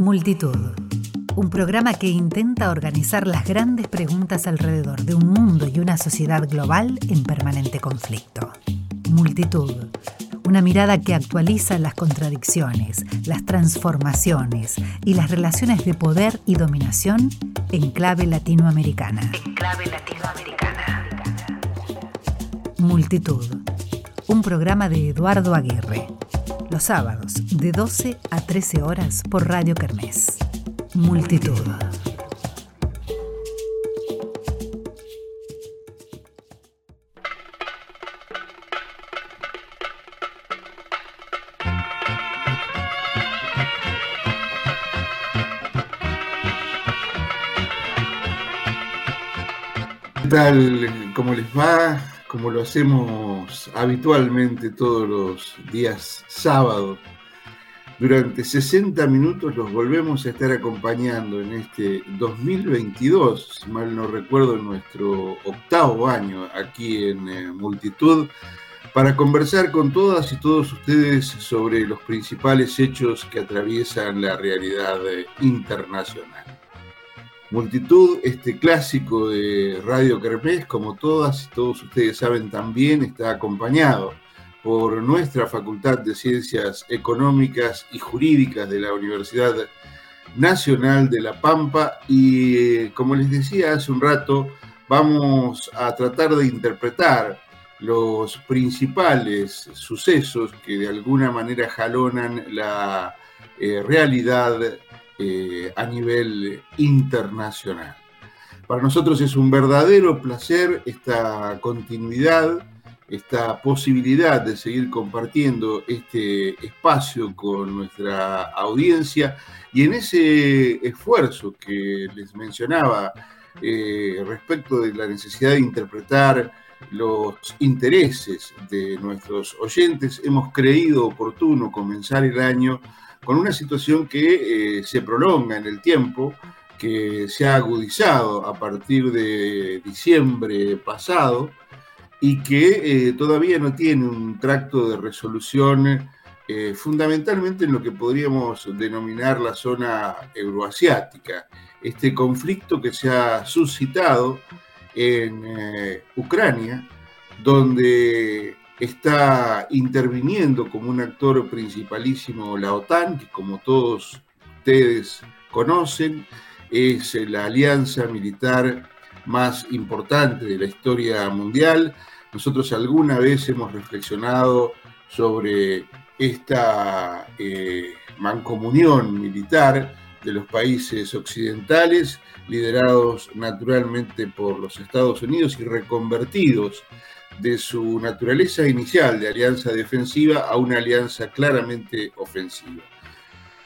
Multitud. Un programa que intenta organizar las grandes preguntas alrededor de un mundo y una sociedad global en permanente conflicto. Multitud. Una mirada que actualiza las contradicciones, las transformaciones y las relaciones de poder y dominación en clave latinoamericana. En clave latinoamericana. Multitud. Un programa de Eduardo Aguirre los sábados de 12 a 13 horas por Radio Kermés. Multitud. ¿Qué tal? ¿Cómo les va? Como lo hacemos habitualmente todos los días sábados. Durante 60 minutos los volvemos a estar acompañando en este 2022, si mal no recuerdo, nuestro octavo año aquí en eh, Multitud, para conversar con todas y todos ustedes sobre los principales hechos que atraviesan la realidad eh, internacional. Multitud, este clásico de Radio Kermés, como todas y todos ustedes saben también, está acompañado por nuestra Facultad de Ciencias Económicas y Jurídicas de la Universidad Nacional de La Pampa. Y como les decía hace un rato, vamos a tratar de interpretar los principales sucesos que de alguna manera jalonan la eh, realidad eh, a nivel internacional. Para nosotros es un verdadero placer esta continuidad, esta posibilidad de seguir compartiendo este espacio con nuestra audiencia y en ese esfuerzo que les mencionaba eh, respecto de la necesidad de interpretar los intereses de nuestros oyentes, hemos creído oportuno comenzar el año con una situación que eh, se prolonga en el tiempo, que se ha agudizado a partir de diciembre pasado y que eh, todavía no tiene un tracto de resolución eh, fundamentalmente en lo que podríamos denominar la zona euroasiática. Este conflicto que se ha suscitado en Ucrania, donde está interviniendo como un actor principalísimo la OTAN, que como todos ustedes conocen, es la alianza militar más importante de la historia mundial. Nosotros alguna vez hemos reflexionado sobre esta eh, mancomunión militar de los países occidentales, liderados naturalmente por los Estados Unidos y reconvertidos de su naturaleza inicial de alianza defensiva a una alianza claramente ofensiva.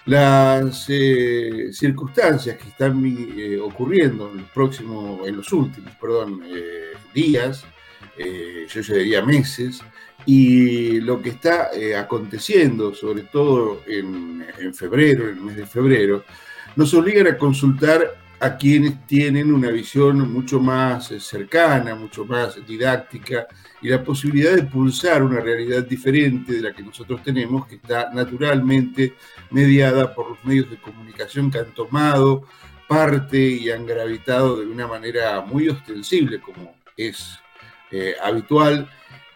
Las eh, circunstancias que están eh, ocurriendo en los próximos, en los últimos, perdón, eh, días, yo ya diría meses, y lo que está aconteciendo, sobre todo en, en febrero, en el mes de febrero, nos obligan a consultar a quienes tienen una visión mucho más eh, cercana, mucho más didáctica y la posibilidad de pulsar una realidad diferente de la que nosotros tenemos, que está naturalmente mediada por los medios de comunicación que han tomado parte y han gravitado de una manera muy ostensible, como es eh, habitual,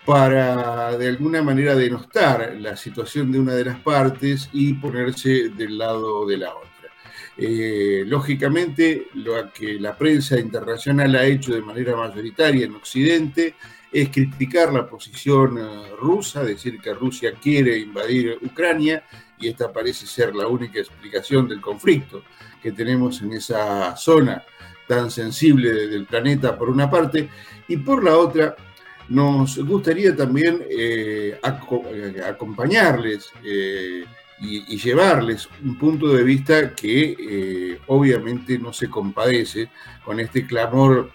para de alguna manera denostar la situación de una de las partes y ponerse del lado de la otra. Eh, lógicamente, lo que la prensa internacional ha hecho de manera mayoritaria en Occidente es criticar la posición eh, rusa, decir que Rusia quiere invadir Ucrania, y esta parece ser la única explicación del conflicto que tenemos en esa zona tan sensible del planeta por una parte, y por la otra, nos gustaría también eh, acompañarles y, llevarles un punto de vista que eh, obviamente no se compadece con este clamor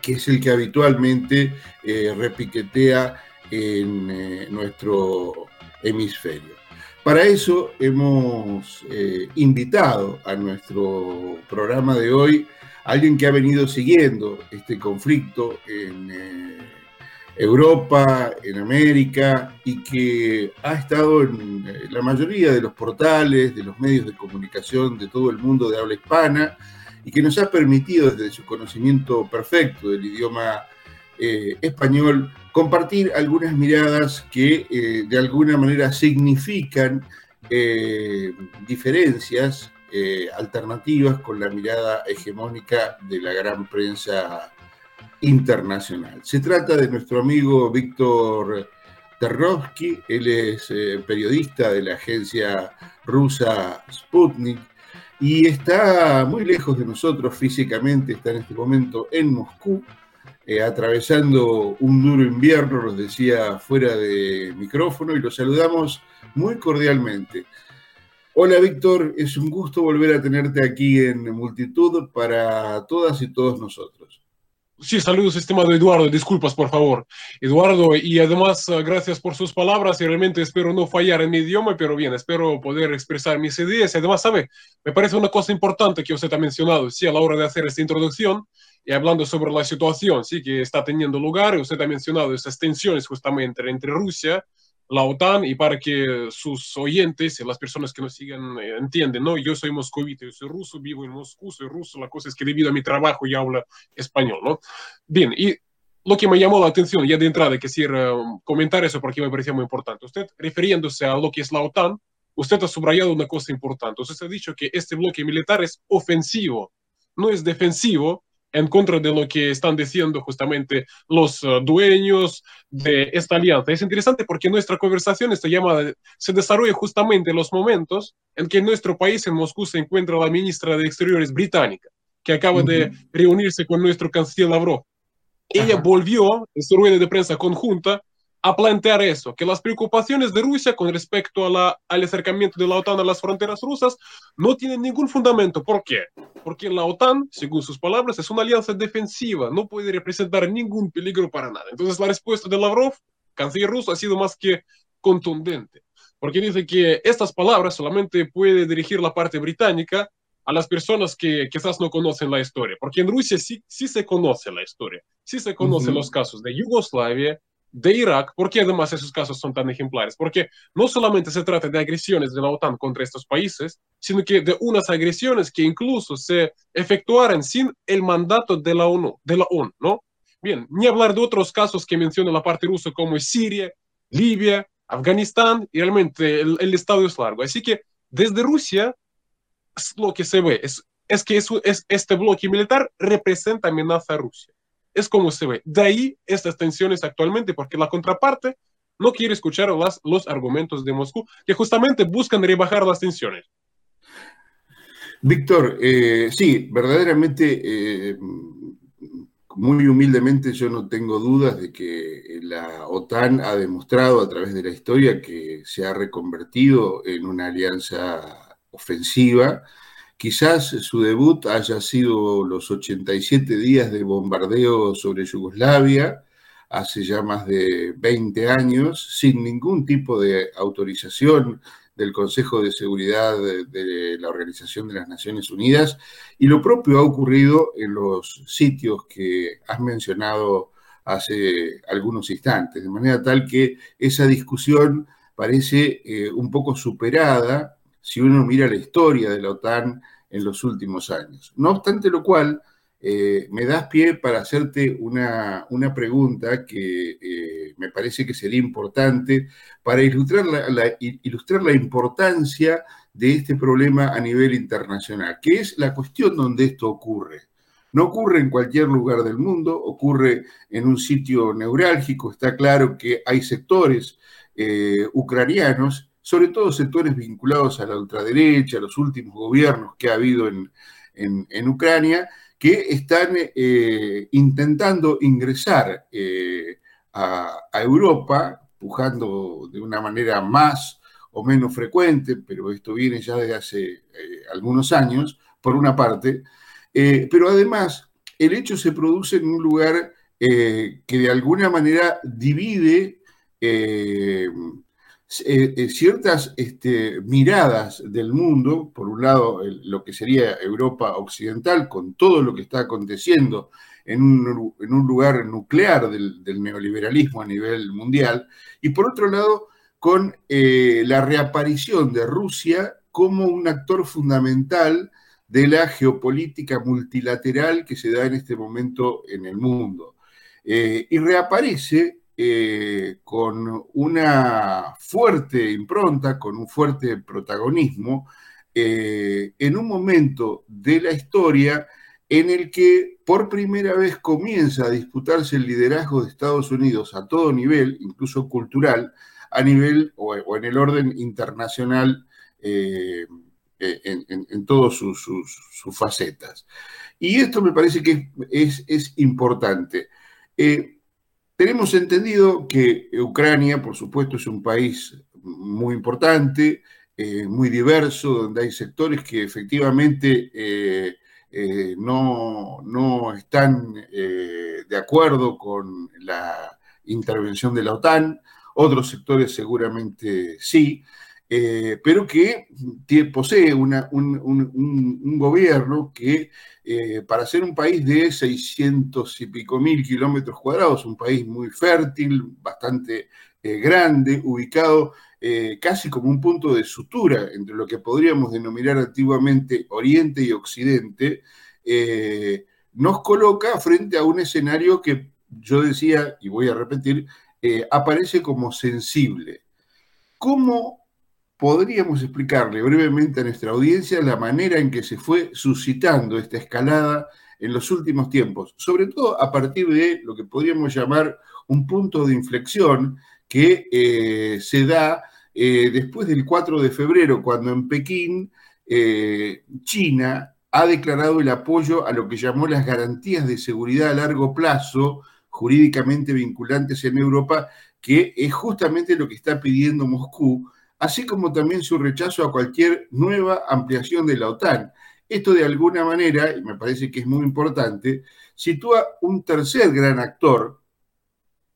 que es el que habitualmente eh, repiquetea en eh, nuestro hemisferio. Para eso hemos invitado a nuestro programa de hoy a alguien que ha venido siguiendo este conflicto en Europa, en América, y que ha estado en la mayoría de los portales, de los medios de comunicación de todo el mundo de habla hispana, y que nos ha permitido desde su conocimiento perfecto del idioma eh, español compartir algunas miradas que eh, de alguna manera significan eh, diferencias alternativas con la mirada hegemónica de la gran prensa internacional. Se trata de nuestro amigo Víctor Terrovsky, él es periodista de la agencia rusa Sputnik y está muy lejos de nosotros físicamente, está en este momento en Moscú, eh, atravesando un duro invierno, nos decía fuera de micrófono, y lo saludamos muy cordialmente. Hola Víctor, es un gusto volver a tenerte aquí en Multitud para todas y todos nosotros. Sí, saludos, estimado Eduardo. Disculpas, por favor. Eduardo, y además, ah, gracias por sus palabras y realmente espero no fallar en mi idioma, pero bien, espero poder expresar mis ideas. Y además, ¿sabe? Me parece una cosa importante que usted ha mencionado, sí, a la hora de hacer esta introducción y hablando sobre la situación, sí, que está teniendo lugar. Usted ha mencionado esas tensiones justamente entre Rusia la OTAN y para que sus oyentes y las personas que nos sigan eh, entiendan, ¿no? Yo soy moscovita, yo soy ruso, vivo en Moscú, soy ruso, la cosa es que debido a mi trabajo ya hablo español, ¿no? Bien, y lo que me llamó la atención ya de entrada, quisiera um, comentar eso porque me parecía muy importante. Usted, refiriéndose a lo que es la OTAN, usted ha subrayado una cosa importante. Usted ha dicho que este bloque militar es ofensivo, no es defensivo, en contra de lo que están diciendo justamente los uh, dueños de esta alianza. Es interesante porque nuestra conversación esta llamada se desarrolla justamente en los momentos en que en nuestro país, en Moscú, se encuentra la ministra de Exteriores británica, que acaba de reunirse con nuestro canciller Lavrov. Ella volvió en su rueda de prensa conjunta a plantear eso, que las preocupaciones de Rusia con respecto a la, al acercamiento de la OTAN a las fronteras rusas no tienen ningún fundamento. ¿Por qué? Porque la OTAN, según sus palabras, es una alianza defensiva, no puede representar ningún peligro para nada. Entonces la respuesta de Lavrov, canciller ruso, ha sido más que contundente, porque dice que estas palabras solamente puede dirigir la parte británica a las personas que quizás no conocen la historia, porque en Rusia sí, sí se conoce la historia, sí se conocen los casos de Yugoslavia, de Irak, ¿por qué además esos casos son tan ejemplares? Porque no solamente se trata de agresiones de la OTAN contra estos países, sino que de unas agresiones que incluso se efectuaron sin el mandato de la ONU, de la ONU, ¿no? Bien, ni hablar de otros casos que menciona la parte rusa como Siria, Libia, Afganistán, y realmente el, el estado es largo. Así que desde Rusia lo que se ve es, que es, es, este bloque militar representa amenaza a Rusia es como se ve. De ahí estas tensiones actualmente, porque la contraparte no quiere escuchar los argumentos de Moscú, que justamente buscan rebajar las tensiones. Víctor, eh, sí, verdaderamente, eh, muy humildemente yo no tengo dudas de que la OTAN ha demostrado a través de la historia que se ha reconvertido en una alianza ofensiva Quizás su debut haya sido los 87 días de bombardeo sobre Yugoslavia, hace ya más de 20 años, sin ningún tipo de autorización del Consejo de Seguridad de, la Organización de las Naciones Unidas. Y lo propio ha ocurrido en los sitios que has mencionado hace algunos instantes, de manera tal que esa discusión parece eh, un poco superada si uno mira la historia de la OTAN en los últimos años. No obstante lo cual, eh, me das pie para hacerte una, pregunta que eh, me parece que sería importante para ilustrar la, ilustrar la importancia de este problema a nivel internacional, que es la cuestión donde esto ocurre. No ocurre en cualquier lugar del mundo, ocurre en un sitio neurálgico. Está claro que hay sectores eh, ucranianos sobre todo sectores vinculados a la ultraderecha, a los últimos gobiernos que ha habido en, Ucrania, que están eh, intentando ingresar eh, a, Europa, pujando de una manera más o menos frecuente, pero esto viene ya desde hace eh, algunos años, por una parte, pero además el hecho se produce en un lugar que de alguna manera divide eh, eh, ciertas este, miradas del mundo, por un lado lo que sería Europa Occidental, con todo lo que está aconteciendo en un, lugar nuclear del, neoliberalismo a nivel mundial, y por otro lado, con eh, la reaparición de Rusia como un actor fundamental de la geopolítica multilateral que se da en este momento en el mundo. Y reaparece eh, con una fuerte impronta, con un fuerte protagonismo, eh, en un momento de la historia en el que por primera vez comienza a disputarse el liderazgo de Estados Unidos a todo nivel, incluso cultural, a nivel o, en el orden internacional eh, en, todas sus, facetas. Y esto me parece que es, importante. Tenemos entendido que Ucrania, por supuesto, es un país muy importante, eh, muy diverso, donde hay sectores que efectivamente no, no, están de acuerdo con la intervención de la OTAN, otros sectores seguramente sí. Eh, pero que posee un, gobierno que eh, para ser un país de 600 y pico mil kilómetros cuadrados, un país muy fértil, bastante eh, grande, ubicado casi como un punto de sutura entre lo que podríamos denominar antiguamente Oriente y Occidente, nos coloca frente a un escenario que yo decía, y voy a repetir, aparece como sensible. ¿Cómo podríamos explicarle brevemente a nuestra audiencia la manera en que se fue suscitando esta escalada en los últimos tiempos, sobre todo a partir de lo que podríamos llamar un punto de inflexión que eh, se da eh, después del 4 de febrero, cuando en Pekín eh, China ha declarado el apoyo a lo que llamó las garantías de seguridad a largo plazo jurídicamente vinculantes en Europa, que es justamente lo que está pidiendo Moscú así como también su rechazo a cualquier nueva ampliación de la OTAN. Esto de alguna manera, y me parece que es muy importante, sitúa un tercer gran actor,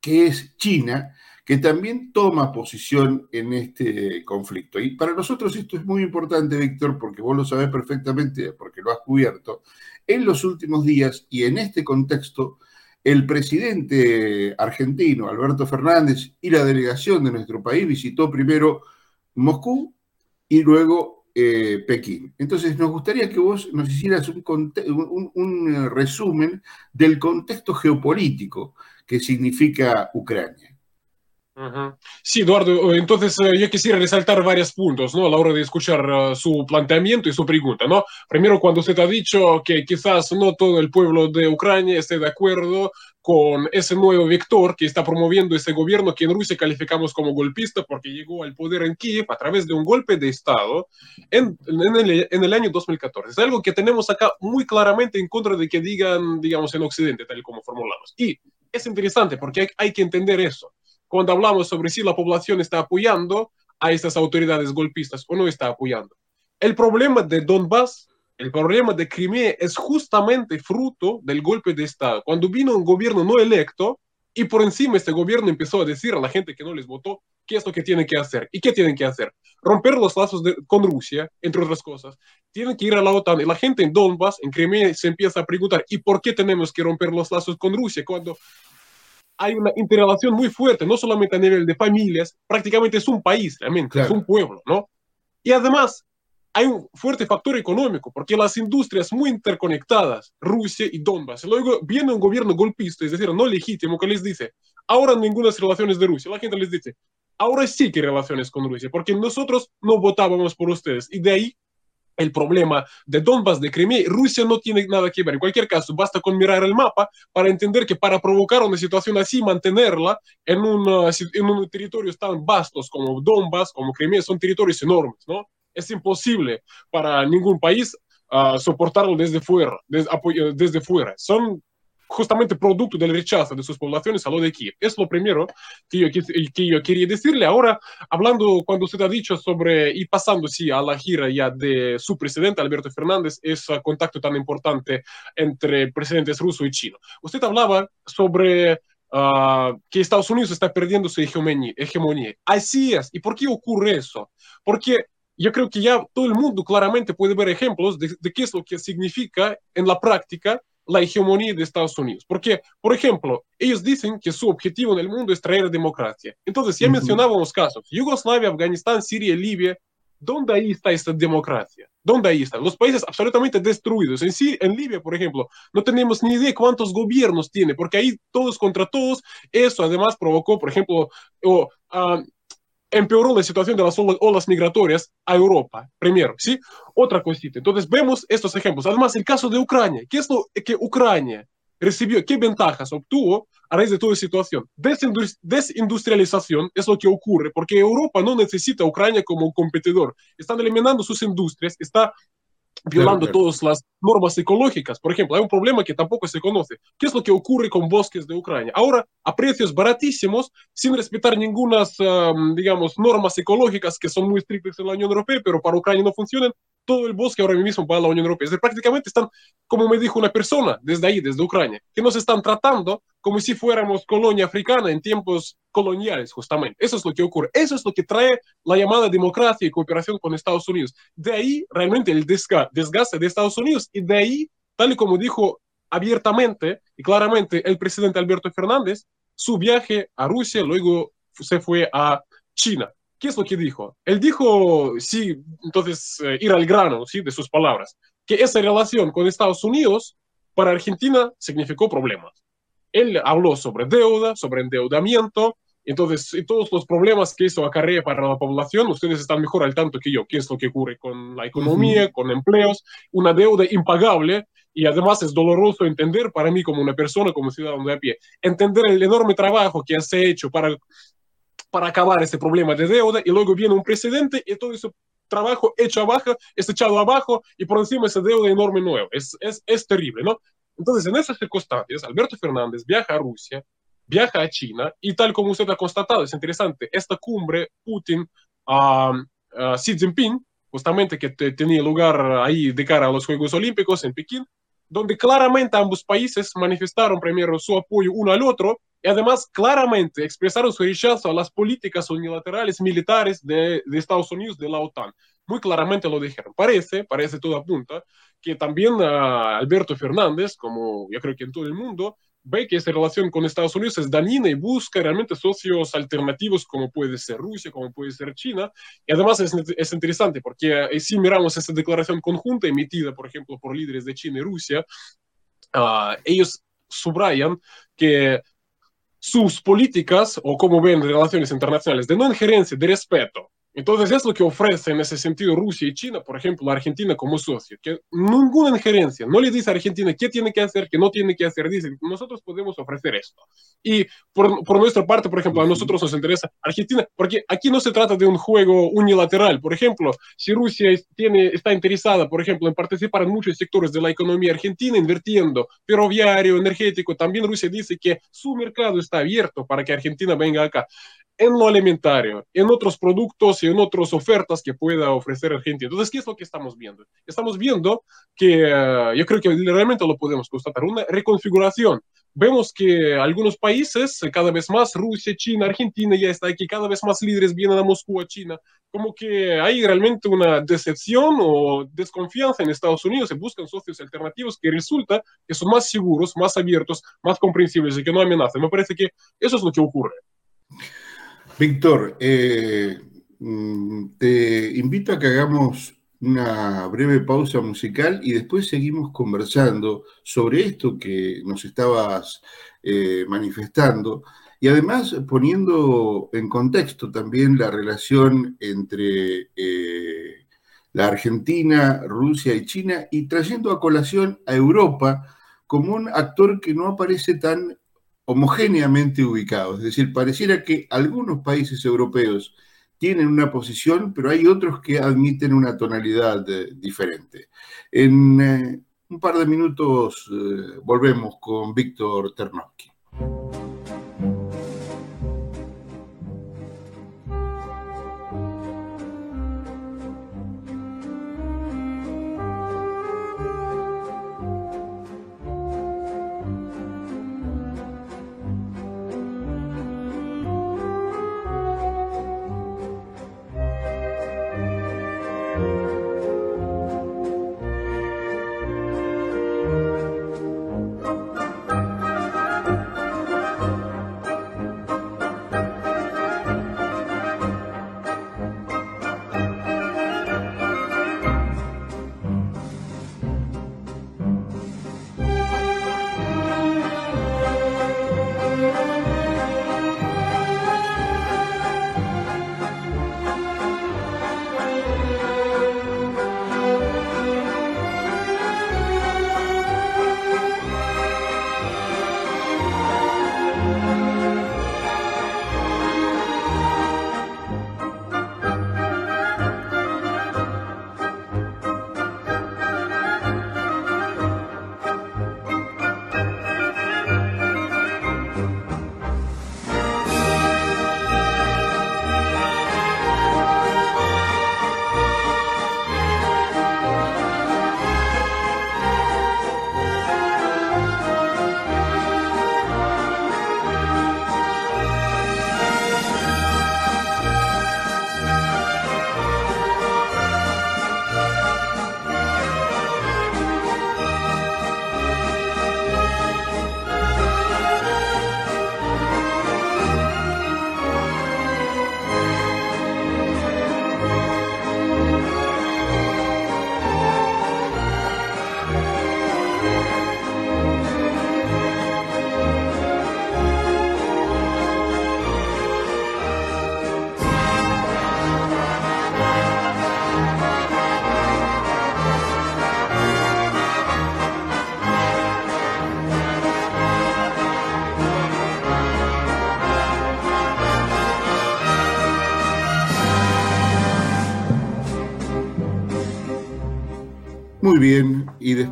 que es China, que también toma posición en este conflicto. Y para nosotros esto es muy importante, Víctor, porque vos lo sabés perfectamente, porque lo has cubierto. En los últimos días y en este contexto, el presidente argentino, Alberto Fernández, y la delegación de nuestro país visitó primero Moscú y luego eh, Pekín. Entonces, nos gustaría que vos nos hicieras un, eh, resumen del contexto geopolítico que significa Ucrania. Sí, Eduardo, entonces eh, yo quisiera resaltar varios puntos, ¿no? A la hora de escuchar su planteamiento y su pregunta, ¿no? Primero, cuando usted ha dicho que quizás no todo el pueblo de Ucrania esté de acuerdo con ese nuevo vector que está promoviendo ese gobierno que en Rusia calificamos como golpista porque llegó al poder en Kiev a través de un golpe de Estado en, en, el, en, el, año 2014. Es algo que tenemos acá muy claramente en contra de que digan, digamos, en Occidente, tal como formulamos. Y es interesante porque hay, hay que entender eso. Cuando hablamos sobre si la población está apoyando a estas autoridades golpistas o no está apoyando. El problema de Donbass el problema de Crimea es justamente fruto del golpe de Estado. Cuando vino un gobierno no electo y por encima este gobierno empezó a decir a la gente que no les votó qué es lo que tienen que hacer. ¿Y qué tienen que hacer? Romper los lazos con Rusia, entre otras cosas. Tienen que ir a la OTAN. Y la gente en Donbass, en Crimea, se empieza a preguntar, ¿y por qué tenemos que romper los lazos con Rusia cuando hay una interrelación muy fuerte, no solamente a nivel de familias, prácticamente es un país, realmente, es un pueblo, ¿no? Y además, hay un fuerte factor económico, porque las industrias muy interconectadas, Rusia y Donbass, luego viene un gobierno golpista, es decir, no legítimo, que les dice, ahora ninguna relaciones de Rusia, la gente les dice, ahora sí que relaciones con Rusia, porque nosotros no votábamos por ustedes, y de ahí el problema de Donbass, de Crimea, Rusia no tiene nada que ver. En cualquier caso, basta con mirar el mapa para entender que para provocar una situación así, mantenerla en, una, en un territorios tan vastos como Donbass, como Crimea, son territorios enormes, ¿no? Es imposible para ningún país uh, soportarlo desde fuera, desde fuera. Son justamente producto del rechazo de sus poblaciones a lo de aquí. Es lo primero que yo, que yo quería decirle. Ahora, hablando, cuando usted ha dicho sobre, y pasando sí, a la gira ya de su presidente, Alberto Fernández, ese contacto tan importante entre presidentes ruso y chino. Usted hablaba sobre uh, que Estados Unidos está perdiendo su hegemonía. Así es. ¿Y por qué ocurre eso? Porque yo creo que ya todo el mundo claramente puede ver ejemplos de, qué es lo que significa en la práctica la hegemonía de Estados Unidos. Porque, por ejemplo, ellos dicen que su objetivo en el mundo es traer democracia. Entonces, ya mencionábamos casos, Yugoslavia, Afganistán, Siria, Libia, ¿dónde ahí está esta democracia? ¿Dónde ahí están? Los países absolutamente destruidos. En, sí, en Libia, por ejemplo, no tenemos ni idea cuántos gobiernos tiene, porque ahí todos contra todos. Eso además provocó, por ejemplo, o, ah, empeoró la situación de las olas migratorias a Europa, primero, ¿sí? Otra cosita. Entonces, vemos estos ejemplos. Además, el caso de Ucrania. ¿Qué es lo que Ucrania recibió? ¿Qué ventajas obtuvo a raíz de toda situación? Desindustrialización es lo que ocurre, porque Europa no necesita a Ucrania como competidor. Están eliminando sus industrias, está violando todas las normas ecológicas. Por ejemplo, hay un problema que tampoco se conoce. ¿Qué es lo que ocurre con bosques de Ucrania? Ahora, a precios baratísimos, sin respetar ninguna, digamos, normas ecológicas que son muy estrictas en la Unión Europea, pero para Ucrania no funcionan, todo el bosque ahora mismo va a la Unión Europea. Es decir, prácticamente están, como me dijo una persona desde ahí, desde Ucrania, que nos están tratando como si fuéramos colonia africana en tiempos coloniales, justamente. Eso es lo que ocurre. Eso es lo que trae la llamada democracia y cooperación con Estados Unidos. De ahí realmente el desgaste de Estados Unidos y de ahí, tal y como dijo abiertamente y claramente el presidente Alberto Fernández, su viaje a Rusia luego se fue a China. ¿Qué es lo que dijo? Él dijo, sí, entonces eh, ir al grano, sí, de sus palabras, que esa relación con Estados Unidos para Argentina significó problemas. Él habló sobre deuda, sobre endeudamiento, entonces y todos los problemas que eso acarrea para la población, ustedes están mejor al tanto que yo, qué es lo que ocurre con la economía, con empleos, una deuda impagable y además es doloroso entender para mí como una persona, como ciudadano de a pie, entender el enorme trabajo que se ha hecho para para acabar ese problema de deuda y luego viene un presidente y todo ese trabajo hecho abajo es echado abajo y por encima esa deuda enorme nueva. Es, es, es terrible, ¿no? Entonces, en esas circunstancias, Alberto Fernández viaja a Rusia, viaja a China y tal como usted ha constatado, es interesante, esta cumbre Putin, uh, Xi Jinping, justamente que tenía lugar ahí de cara a los Juegos Olímpicos en Pekín, donde claramente ambos países manifestaron primero su apoyo uno al otro y además claramente expresaron su rechazo a las políticas unilaterales militares de, Estados Unidos, de la OTAN. Muy claramente lo dijeron. Parece, parece todo apunta, que también Alberto Fernández, como yo creo que en todo el mundo, ve que esta relación con Estados Unidos es dañina y busca realmente socios alternativos como puede ser Rusia, como puede ser China. Y además es, es interesante porque eh, si miramos esa declaración conjunta emitida, por ejemplo, por líderes de China y Rusia, uh, ellos subrayan que sus políticas o como ven relaciones internacionales de no injerencia, de respeto entonces es lo que ofrece en ese sentido Rusia y China, por ejemplo, Argentina como socio, que ninguna injerencia, no le dice a Argentina qué tiene que hacer, qué no tiene que hacer, dice, nosotros podemos ofrecer esto. Y por, por nuestra parte, por ejemplo, a nosotros nos interesa Argentina, porque aquí no se trata de un juego unilateral. Por ejemplo, si Rusia tiene, está interesada, por ejemplo, en participar en muchos sectores de la economía argentina, invirtiendo ferroviario, energético, también Rusia dice que su mercado está abierto para que Argentina venga acá en lo alimentario, en otros productos y en otras ofertas que pueda ofrecer Argentina. Entonces, ¿qué es lo que estamos viendo? Estamos viendo que uh, yo creo que realmente lo podemos constatar, una reconfiguración. Vemos que algunos países, cada vez más, Rusia, China, Argentina ya está aquí, cada vez más líderes vienen a Moscú, a China, como que hay realmente una decepción o desconfianza en Estados Unidos y buscan socios alternativos que resulta que son más seguros, más abiertos, más comprensibles y que no amenazan. Me parece que eso es lo que ocurre. Víctor, eh, mm, te invito a que hagamos una breve pausa musical y después seguimos conversando sobre esto que nos estabas eh, manifestando y además poniendo en contexto también la relación entre eh, la Argentina, Rusia y China y trayendo a colación a Europa como un actor que no aparece tan homogéneamente ubicados. Es decir, pareciera que algunos países europeos tienen una posición, pero hay otros que admiten una tonalidad eh, diferente. En eh, un par de minutos eh, volvemos con Víctor Ternowski.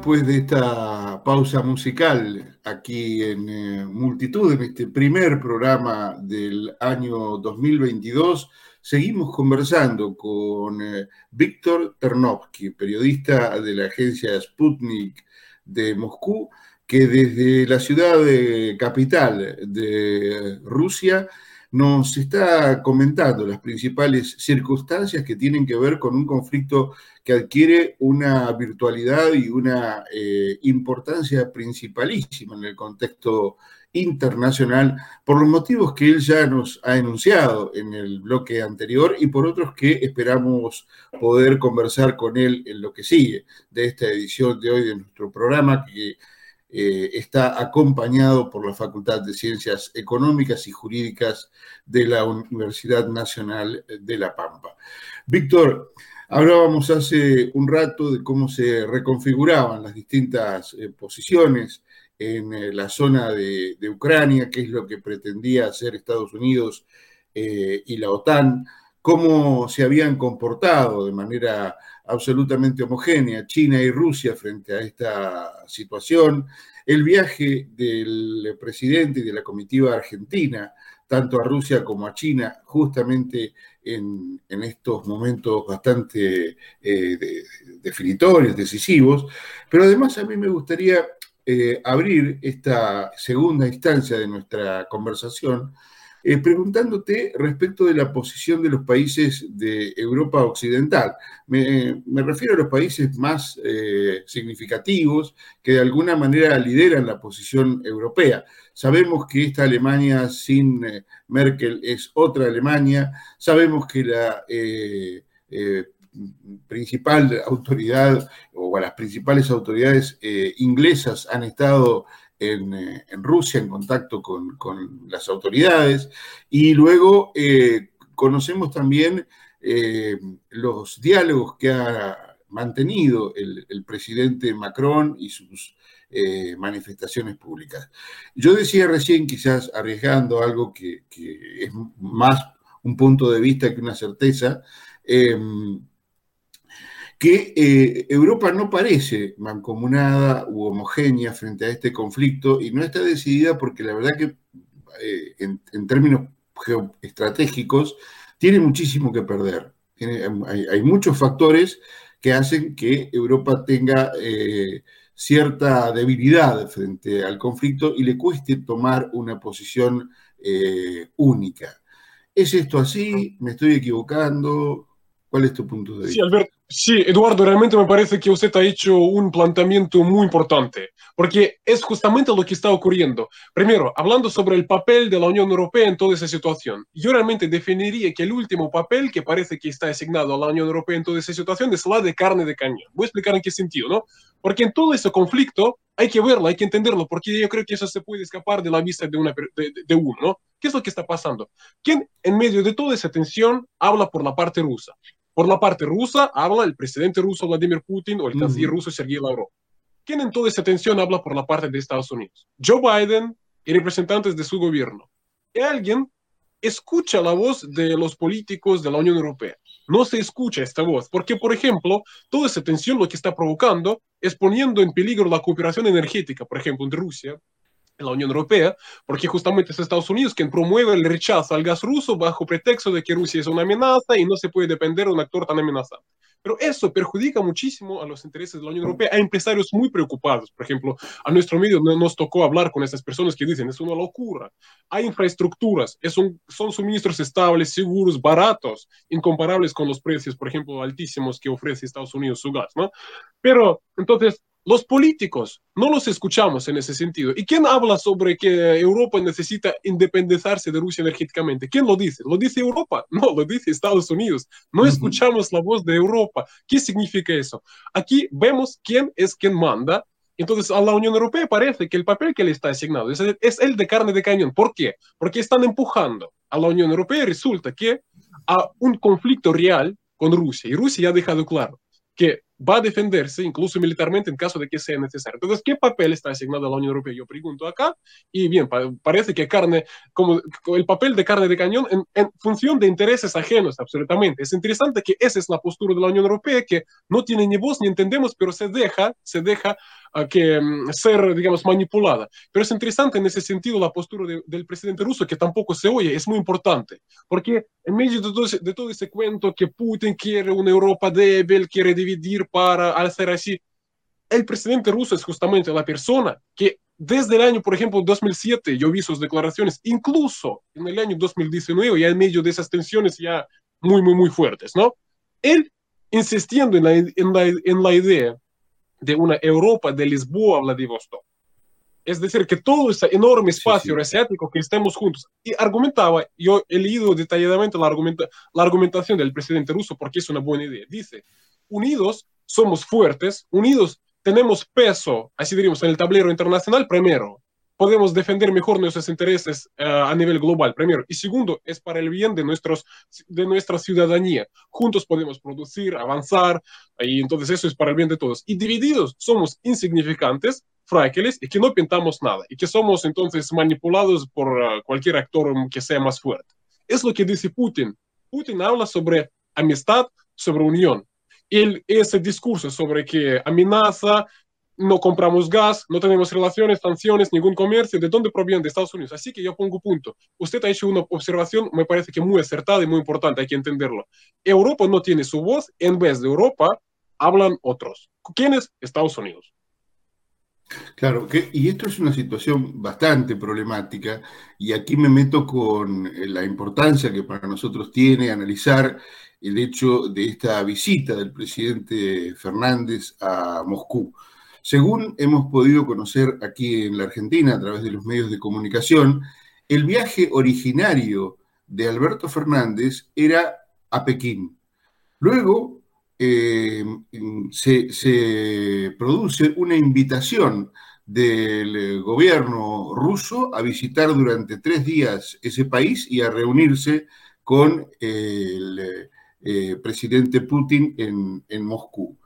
Después de esta pausa musical aquí en eh, Multitud, en este primer programa del año 2022, seguimos conversando con eh, Víctor Ternovsky, periodista de la agencia Sputnik de Moscú, que desde la ciudad de, capital de Rusia nos está comentando las principales circunstancias que tienen que ver con un conflicto que adquiere una virtualidad y una eh, importancia principalísima en el contexto internacional por los motivos que él ya nos ha enunciado en el bloque anterior y por otros que esperamos poder conversar con él en lo que sigue de esta edición de hoy de nuestro programa que eh, está acompañado por la Facultad de Ciencias Económicas y Jurídicas de la Universidad Nacional de La Pampa. Víctor, hablábamos hace un rato de cómo se reconfiguraban las distintas eh, posiciones en eh, la zona de, Ucrania, qué es lo que pretendía hacer Estados Unidos y la OTAN, cómo se habían comportado de manera absolutamente homogénea China y Rusia frente a esta situación, el viaje del presidente y de la comitiva argentina, tanto a Rusia como a China, justamente en, estos momentos bastante eh, decisivos, pero además a mí me gustaría eh, abrir esta segunda instancia de nuestra conversación eh, preguntándote respecto de la posición de los países de Europa Occidental. Me, refiero a los países más eh, significativos que de alguna manera lideran la posición europea. Sabemos que esta Alemania sin eh, Merkel es otra Alemania, sabemos que la principal autoridad o las principales autoridades inglesas han estado eh, en, Rusia en contacto con, las autoridades y luego eh, conocemos también eh, los diálogos que ha mantenido el, presidente Macron y sus manifestaciones públicas. Yo decía recién, quizás arriesgando algo que, es más un punto de vista que una certeza, que eh, Europa no parece mancomunada u homogénea frente a este conflicto y no está decidida porque la verdad que eh, en, términos geoestratégicos tiene muchísimo que perder. hay, muchos factores que hacen que Europa tenga eh, cierta debilidad frente al conflicto y le cueste tomar una posición única. ¿Es esto así? ¿Me estoy equivocando? ¿Cuál es tu punto de vista? Sí, Alberto. Sí, Eduardo, realmente me parece que usted ha hecho un planteamiento muy importante, porque es justamente lo que está ocurriendo. Primero, hablando sobre el papel de la Unión Europea en toda esa situación, yo realmente definiría que el último papel que parece que está asignado a la Unión Europea en toda esa situación es la de carne de cañón. Voy a explicar en qué sentido, ¿no? Porque en todo ese conflicto hay que verlo, hay que entenderlo, porque yo creo que eso se puede escapar de la vista de, de uno, ¿no? ¿Qué es lo que está pasando? ¿Quién en medio de toda esa tensión habla por la parte rusa? Por la parte rusa habla el presidente ruso Vladimir Putin o el canciller ruso Sergei Lavrov. ¿Quién en toda esa tensión habla por la parte de Estados Unidos? Joe Biden y representantes de su gobierno. Y alguien escucha la voz de los políticos de la Unión Europea. No se escucha esta voz, porque, por ejemplo, toda esa tensión lo que está provocando es poniendo en peligro la cooperación energética, por ejemplo, entre Rusia la Unión Europea, porque justamente es Estados Unidos quien promueve el rechazo al gas ruso bajo pretexto de que Rusia es una amenaza y no se puede depender de un actor tan amenazante. Pero eso perjudica muchísimo a los intereses de la Unión Europea, a empresarios muy preocupados. Por ejemplo, a nuestro medio nos tocó hablar con estas personas que dicen, es una locura. Hay infraestructuras, es un, son suministros estables, seguros, baratos, incomparables con los precios, por ejemplo, altísimos que ofrece Estados Unidos su gas, ¿no? Pero entonces, los políticos no los escuchamos en ese sentido. ¿Y quién habla sobre que Europa necesita independizarse de Rusia energéticamente? ¿Quién lo dice? ¿Lo dice Europa? No, lo dice Estados Unidos. No escuchamos la voz de Europa. ¿Qué significa eso? Aquí vemos quién es quien manda. Entonces, a la Unión Europea parece que el papel que le está asignado es, es el de carne de cañón. ¿Por qué? Porque están empujando a la Unión Europea. Resulta que a un conflicto real con Rusia. Y Rusia ya ha dejado claro que va a defenderse, incluso militarmente, en caso de que sea necesario. Entonces, ¿qué papel está asignado a la Unión Europea? Yo pregunto acá, y bien, parece que carne, como el papel de carne de cañón en, función de intereses ajenos, absolutamente. Es interesante que esa es la postura de la Unión Europea, que no tiene ni voz ni entendemos, pero se deja, se deja que mm, ser, digamos, manipulada. Pero es interesante en ese sentido la postura del presidente ruso, que tampoco se oye, es muy importante, porque en medio de todo, de todo ese cuento que Putin quiere una Europa débil, quiere dividir para hacer así, el presidente ruso es justamente la persona que desde el año, por ejemplo, 2007, yo vi sus declaraciones, incluso en el año 2019, ya en medio de esas tensiones ya muy, muy, muy fuertes, ¿no? Él insistiendo en la, en la, en la idea de una Europa de Lisboa a Vladivostok. Es decir, que todo ese enorme espacio asiático que estemos juntos. Y argumentaba, yo he leído detalladamente la, argumenta, la argumentación del presidente ruso porque es una buena idea. Dice, unidos somos fuertes, unidos tenemos peso, así diríamos, en el tablero internacional primero podemos defender mejor nuestros intereses eh, a nivel global, primero. Y segundo, es para el bien de, nuestros, de nuestra ciudadanía. Juntos podemos producir, avanzar, y entonces eso es para el bien de todos. Y divididos somos insignificantes, frágiles, y que no pintamos nada, y que somos entonces manipulados por eh, cualquier actor que sea más fuerte. Es lo que dice Putin. Putin habla sobre amistad, sobre unión. Y ese discurso sobre que amenaza, no compramos gas, no tenemos relaciones, sanciones, ningún comercio, ¿de dónde provienen? De Estados Unidos. Así que yo pongo punto. Usted ha hecho una observación, me parece que muy acertada y muy importante, hay que entenderlo. Europa no tiene su voz, en vez de Europa hablan otros. ¿Quiénes? Estados Unidos. Claro, que, y esto es una situación bastante problemática y aquí me meto con eh, la importancia que para nosotros tiene analizar el hecho de esta visita del presidente Fernández a Moscú. Según hemos podido conocer aquí en la Argentina a través de los medios de comunicación, el viaje originario de Alberto Fernández era a Pekín. Luego eh, se, produce una invitación del gobierno ruso a visitar durante tres días ese país y a reunirse con el eh, presidente Putin en Moscú.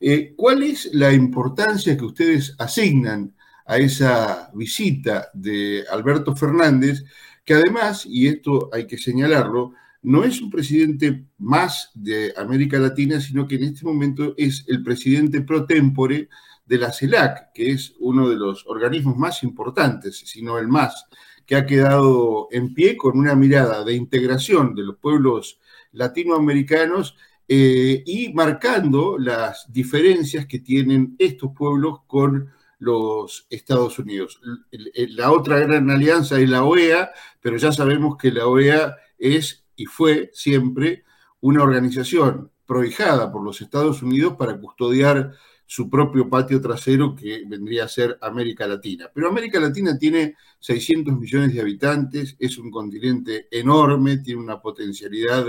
Eh, ¿Cuál es la importancia que ustedes asignan a esa visita de Alberto Fernández, que además, y esto hay que señalarlo, no es un presidente más de América Latina, sino que en este momento es el presidente pro tempore de la CELAC, que es uno de los organismos más importantes, si no el más, que ha quedado en pie con una mirada de integración de los pueblos latinoamericanos eh, y marcando las diferencias que tienen estos pueblos con los Estados Unidos. La otra gran alianza es la OEA, pero ya sabemos que la OEA es y fue siempre una organización prohijada por los Estados Unidos para custodiar su propio patio trasero que vendría a ser América Latina. Pero América Latina tiene 600 millones de habitantes, es un continente enorme, tiene una potencialidad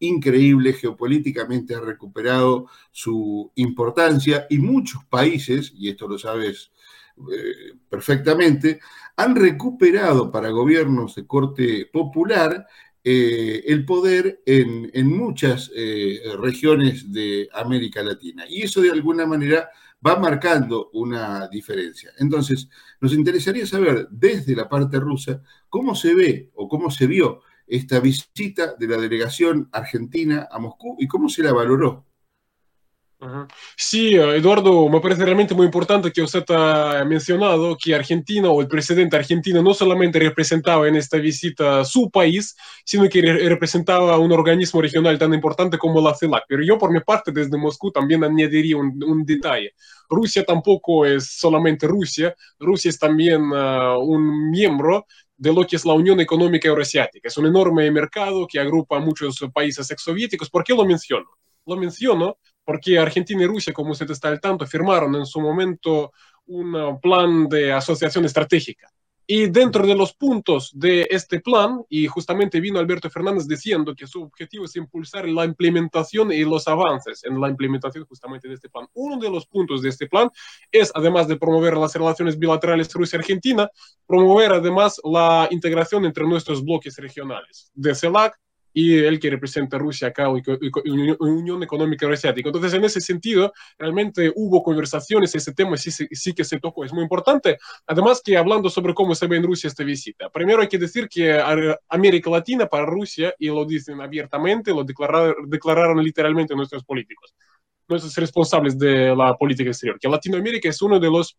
increíble, geopolíticamente ha recuperado su importancia y muchos países, y esto lo sabes eh, perfectamente, han recuperado para gobiernos de corte popular eh, el poder en, muchas eh, regiones de América Latina. Y eso de alguna manera va marcando una diferencia. Entonces, nos interesaría saber desde la parte rusa cómo se ve o cómo se vio esta visita de la delegación argentina a Moscú y cómo se la valoró. Sí, Eduardo, me parece realmente muy importante que usted ha mencionado que Argentina o el presidente argentino no solamente representaba en esta visita su país, sino que representaba un organismo regional tan importante como la CELAC. Pero yo por mi parte desde Moscú también añadiría un, detalle. Rusia tampoco es solamente Rusia, Rusia es también ah, un miembro de lo que es la Unión Económica Euroasiática. Es un enorme mercado que agrupa a muchos países exsoviéticos. ¿Por qué lo menciono? Lo menciono porque Argentina y Rusia, como usted está al tanto, firmaron en su momento un plan de asociación estratégica. Y dentro de los puntos de este plan, y justamente vino Alberto Fernández diciendo que su objetivo es impulsar la implementación y los avances en la implementación justamente de este plan. Uno de los puntos de este plan es, además de promover las relaciones bilaterales Rusia-Argentina, promover además la integración entre nuestros bloques regionales de CELAC y él que representa a Rusia acá, Unión Económica Eurasiática. Entonces, en ese sentido, realmente hubo conversaciones, ese tema sí, sí que se tocó, es muy importante. Además que hablando sobre cómo se ve en Rusia esta visita, primero hay que decir que América Latina para Rusia, y lo dicen abiertamente, lo declararon, declararon literalmente nuestros políticos, nuestros responsables de la política exterior, que Latinoamérica es uno de los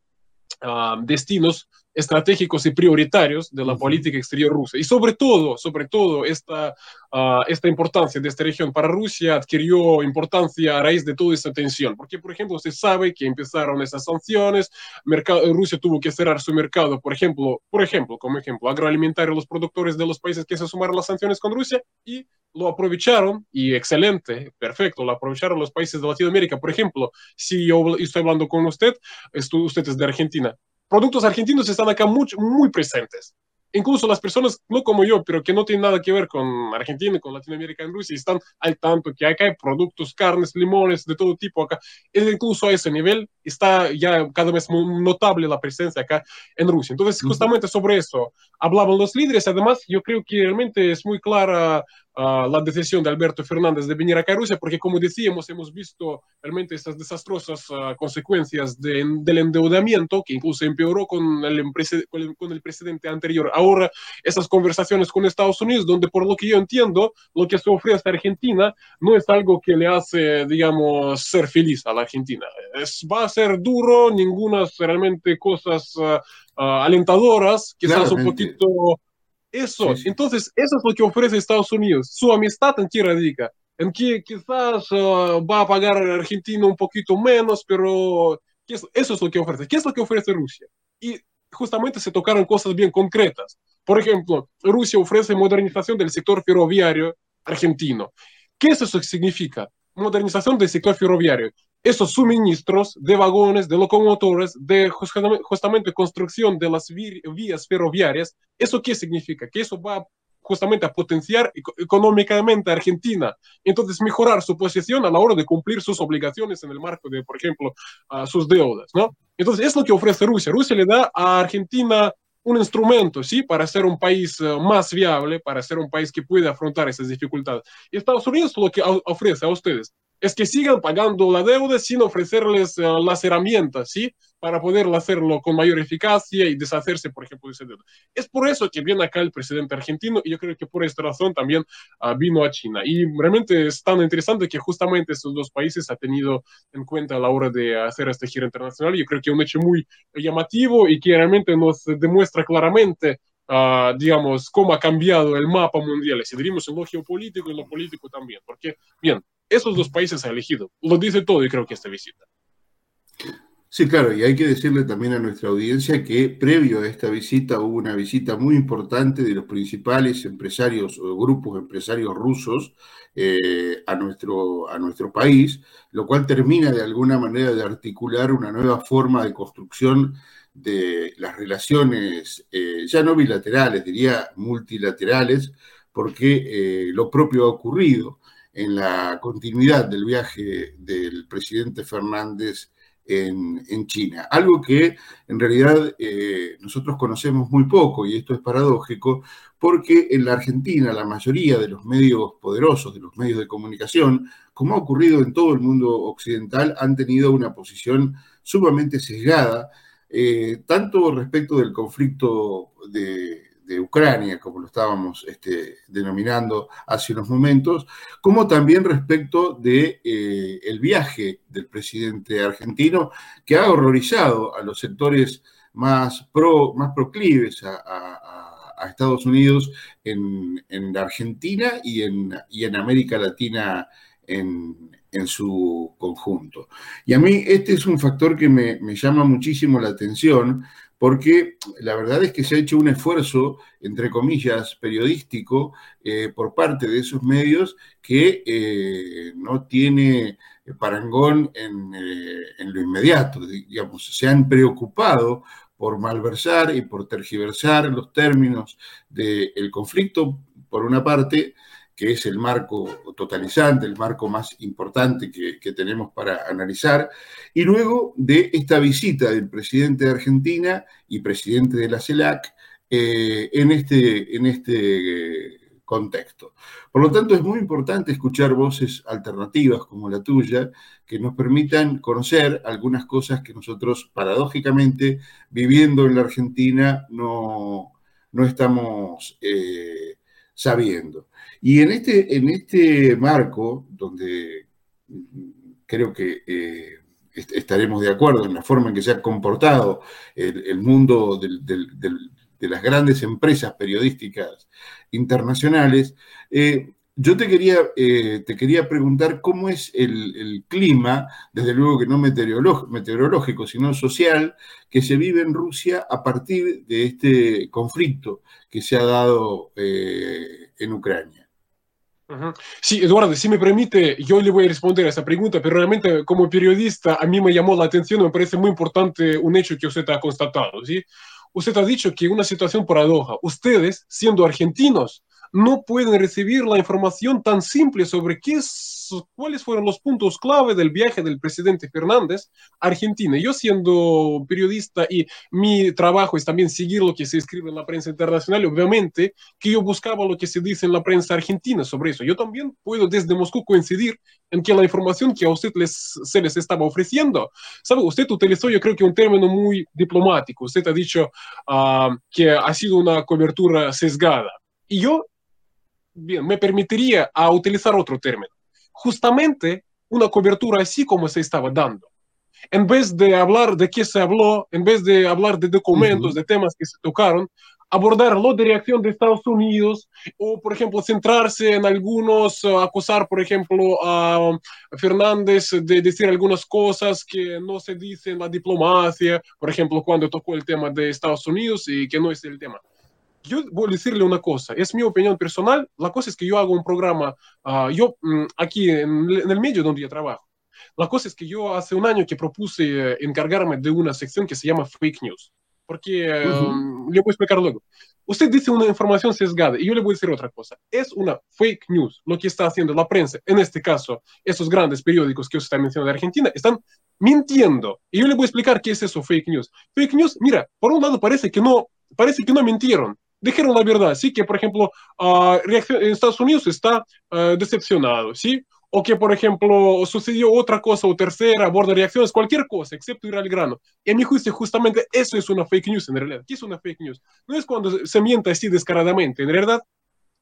uh, destinos estratégicos y prioritarios de la política exterior rusa. Y sobre todo, sobre todo, esta, uh, esta importancia de esta región para Rusia adquirió importancia a raíz de toda esta tensión. Porque, por ejemplo, se sabe que empezaron esas sanciones, mercado, Rusia tuvo que cerrar su mercado, por ejemplo, por ejemplo, como ejemplo, agroalimentario, los productores de los países que se sumaron a las sanciones con Rusia y lo aprovecharon y excelente, perfecto, lo aprovecharon los países de Latinoamérica. Por ejemplo, si yo estoy hablando con usted, usted es de Argentina, productos argentinos están acá muy, muy presentes incluso las personas, no como yo, pero que no tienen nada que ver con Argentina, con Latinoamérica, en Rusia, están al tanto que acá hay productos, carnes, limones, de todo tipo acá. incluso a ese nivel está ya cada vez muy notable la presencia acá en Rusia. Entonces, justamente sobre eso hablaban los líderes. Además, yo creo que realmente es muy clara uh, la decisión de Alberto Fernández de venir acá a Rusia, porque como decíamos, hemos visto realmente esas desastrosas uh, consecuencias de, del endeudamiento que incluso empeoró con el, con el, presidente anterior ahora esas conversaciones con Estados Unidos, donde por lo que yo entiendo, lo que se ofrece a Argentina no es algo que le hace, digamos, ser feliz a la Argentina. Es, va a ser duro, ninguna realmente cosas uh, alentadoras, quizás un poquito... Eso, sí, sí. entonces, eso es lo que ofrece Estados Unidos. Su amistad en qué radica, en que quizás uh, va a pagar a Argentina un poquito menos, pero eso es lo que ofrece. ¿Qué es lo que ofrece Rusia? Y justamente se tocaron cosas bien concretas. Por ejemplo, Rusia ofrece modernización del sector ferroviario argentino. ¿Qué eso significa? Modernización del sector ferroviario. Esos suministros de vagones, de locomotores, de justamente construcción de las vías ferroviarias, ¿eso qué significa? Que eso va justamente a potenciar económicamente a Argentina. Entonces, mejorar su posición a la hora de cumplir sus obligaciones en el marco de, por ejemplo, uh, sus deudas, ¿no? Entonces, es lo que ofrece Rusia. Rusia le da a Argentina un instrumento, ¿sí? Para ser un país uh, más viable, para ser un país que puede afrontar esas dificultades. Y Estados Unidos lo que ofrece a ustedes es que sigan pagando la deuda sin ofrecerles uh, las herramientas, ¿sí? Para poder hacerlo con mayor eficacia y deshacerse, por ejemplo, de esa deuda. Es por eso que viene acá el presidente argentino y yo creo que por esta razón también uh, vino a China. Y realmente es tan interesante que justamente estos dos países ha tenido en cuenta a la hora de hacer esta gira internacional. Yo creo que es un hecho muy llamativo y que realmente nos demuestra claramente Uh, digamos, cómo ha cambiado el mapa mundial, si diríamos en lo geopolítico y en lo político también, porque, bien, esos dos países ha elegido. Lo dice todo y creo que esta visita. Sí, claro, y hay que decirle también a nuestra audiencia que previo a esta visita hubo una visita muy importante de los principales empresarios o grupos empresarios rusos eh, a, nuestro, a nuestro país, lo cual termina de alguna manera de articular una nueva forma de construcción de las relaciones, eh, ya no bilaterales, diría multilaterales, porque eh, lo propio ha ocurrido en la continuidad del viaje del presidente Fernández en, China. Algo que en realidad eh, nosotros conocemos muy poco, y esto es paradójico, porque en la Argentina la mayoría de los medios poderosos, de los medios de comunicación, como ha ocurrido en todo el mundo occidental, han tenido una posición sumamente sesgada, eh, tanto respecto del conflicto de, de Ucrania, como lo estábamos este, denominando hace unos momentos, como también respecto de eh, viaje del presidente argentino, que ha horrorizado a los sectores más, pro, más proclives a, Estados Unidos en, en, Argentina y en, y en América Latina en, en, su conjunto. Y a mí este es un factor que me, me llama muchísimo la atención, porque la verdad es que se ha hecho un esfuerzo, entre comillas, periodístico eh, por parte de esos medios que eh, no tiene parangón en, eh, lo inmediato. Digamos, se han preocupado por malversar y por tergiversar los términos del conflicto, por una parte, que es el marco totalizante, el marco más importante que, tenemos para analizar, y luego de esta visita del presidente de Argentina y presidente de la CELAC eh, en este, en este contexto. Por lo tanto, es muy importante escuchar voces alternativas como la tuya, que nos permitan conocer algunas cosas que nosotros, paradójicamente, viviendo en la Argentina, no, no estamos eh, sabiendo. Y en este, en este marco, donde creo que eh, estaremos de acuerdo en la forma en que se ha comportado el, mundo de las grandes empresas periodísticas internacionales, eh, yo te quería, eh, te quería preguntar cómo es el, clima, desde luego que no meteorológico, sino social, que se vive en Rusia a partir de este conflicto que se ha dado eh, en Ucrania. Sí, Eduardo, si me permite, yo le voy a responder a esa pregunta, pero realmente como periodista a mí me llamó la atención, me parece muy importante un hecho que usted ha constatado, ¿sí? Usted ha dicho que una situación paradoja, ustedes, siendo argentinos, no pueden recibir la información tan simple sobre qué cuáles fueron los puntos clave del viaje del presidente Fernández a Argentina. Yo siendo periodista y mi trabajo es también seguir lo que se escribe en la prensa internacional, obviamente que yo buscaba lo que se dice en la prensa argentina sobre eso. Yo también puedo desde Moscú coincidir en que la información que a usted se les estaba ofreciendo, ¿sabe? Usted utilizó yo creo que un término muy diplomático. Usted ha dicho uh, que ha sido una cobertura sesgada. Y yo bien, me permitiría a utilizar otro término. Justamente una cobertura así como se estaba dando. En vez de hablar de qué se habló, en vez de hablar de documentos, de temas que se tocaron, abordar lo de reacción de Estados Unidos o, por ejemplo, centrarse en algunos, uh, acusar, por ejemplo, a Fernández de decir algunas cosas que no se dicen en la diplomacia, por ejemplo, cuando tocó el tema de Estados Unidos y que no es el tema yo voy a decirle una cosa, es mi opinión personal, la cosa es que yo hago un programa, uh, yo mm, aquí en, en, el medio donde yo trabajo, la cosa es que yo hace un año que propuse eh, encargarme de una sección que se llama fake news, porque uh -huh. um, le voy a explicar luego. Usted dice una información sesgada y yo le voy a decir otra cosa. Es una fake news lo que está haciendo la prensa, en este caso, esos grandes periódicos que usted está mencionando de Argentina, están mintiendo. Y yo le voy a explicar qué es eso, fake news. Fake news, mira, por un lado parece que no, parece que no mintieron, dijeron la verdad, sí, que por ejemplo, uh, Estados Unidos está uh, decepcionado, sí, o que por ejemplo sucedió otra cosa o tercera, aborda reacciones, cualquier cosa, excepto ir al grano. Y a mi juicio, justamente eso es una fake news en realidad. ¿Qué es una fake news? No es cuando se mienta así descaradamente, en realidad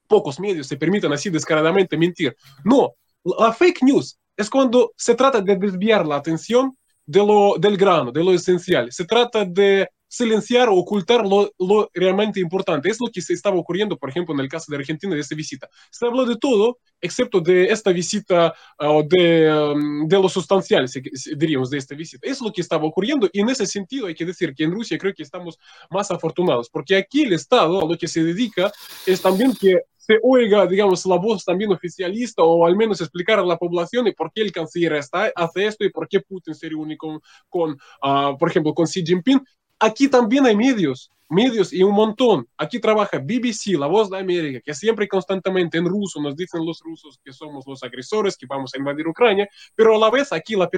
pocos medios se permiten así descaradamente mentir. No, la fake news es cuando se trata de desviar la atención de lo, del grano, de lo esencial. Se trata de silenciar o ocultar lo, lo, realmente importante. Es lo que se estaba ocurriendo, por ejemplo, en el caso de Argentina de esta visita. Se habló de todo, excepto de esta visita uh, de, um, de lo sustancial, diríamos, de esta visita. Es lo que estaba ocurriendo y en ese sentido hay que decir que en Rusia creo que estamos más afortunados, porque aquí el Estado a lo que se dedica es también que se oiga, digamos, la voz también oficialista o al menos explicar a la población y por qué el canciller está, hace esto y por qué Putin se reúne con, con uh, por ejemplo, con Xi Jinping. Aquí también hay medios, medios y un montón. Aquí trabaja BBC, La Voz de América, que siempre constantemente en ruso nos dicen los rusos que somos los agresores, que vamos a invadir Ucrania, pero a la vez aquí, la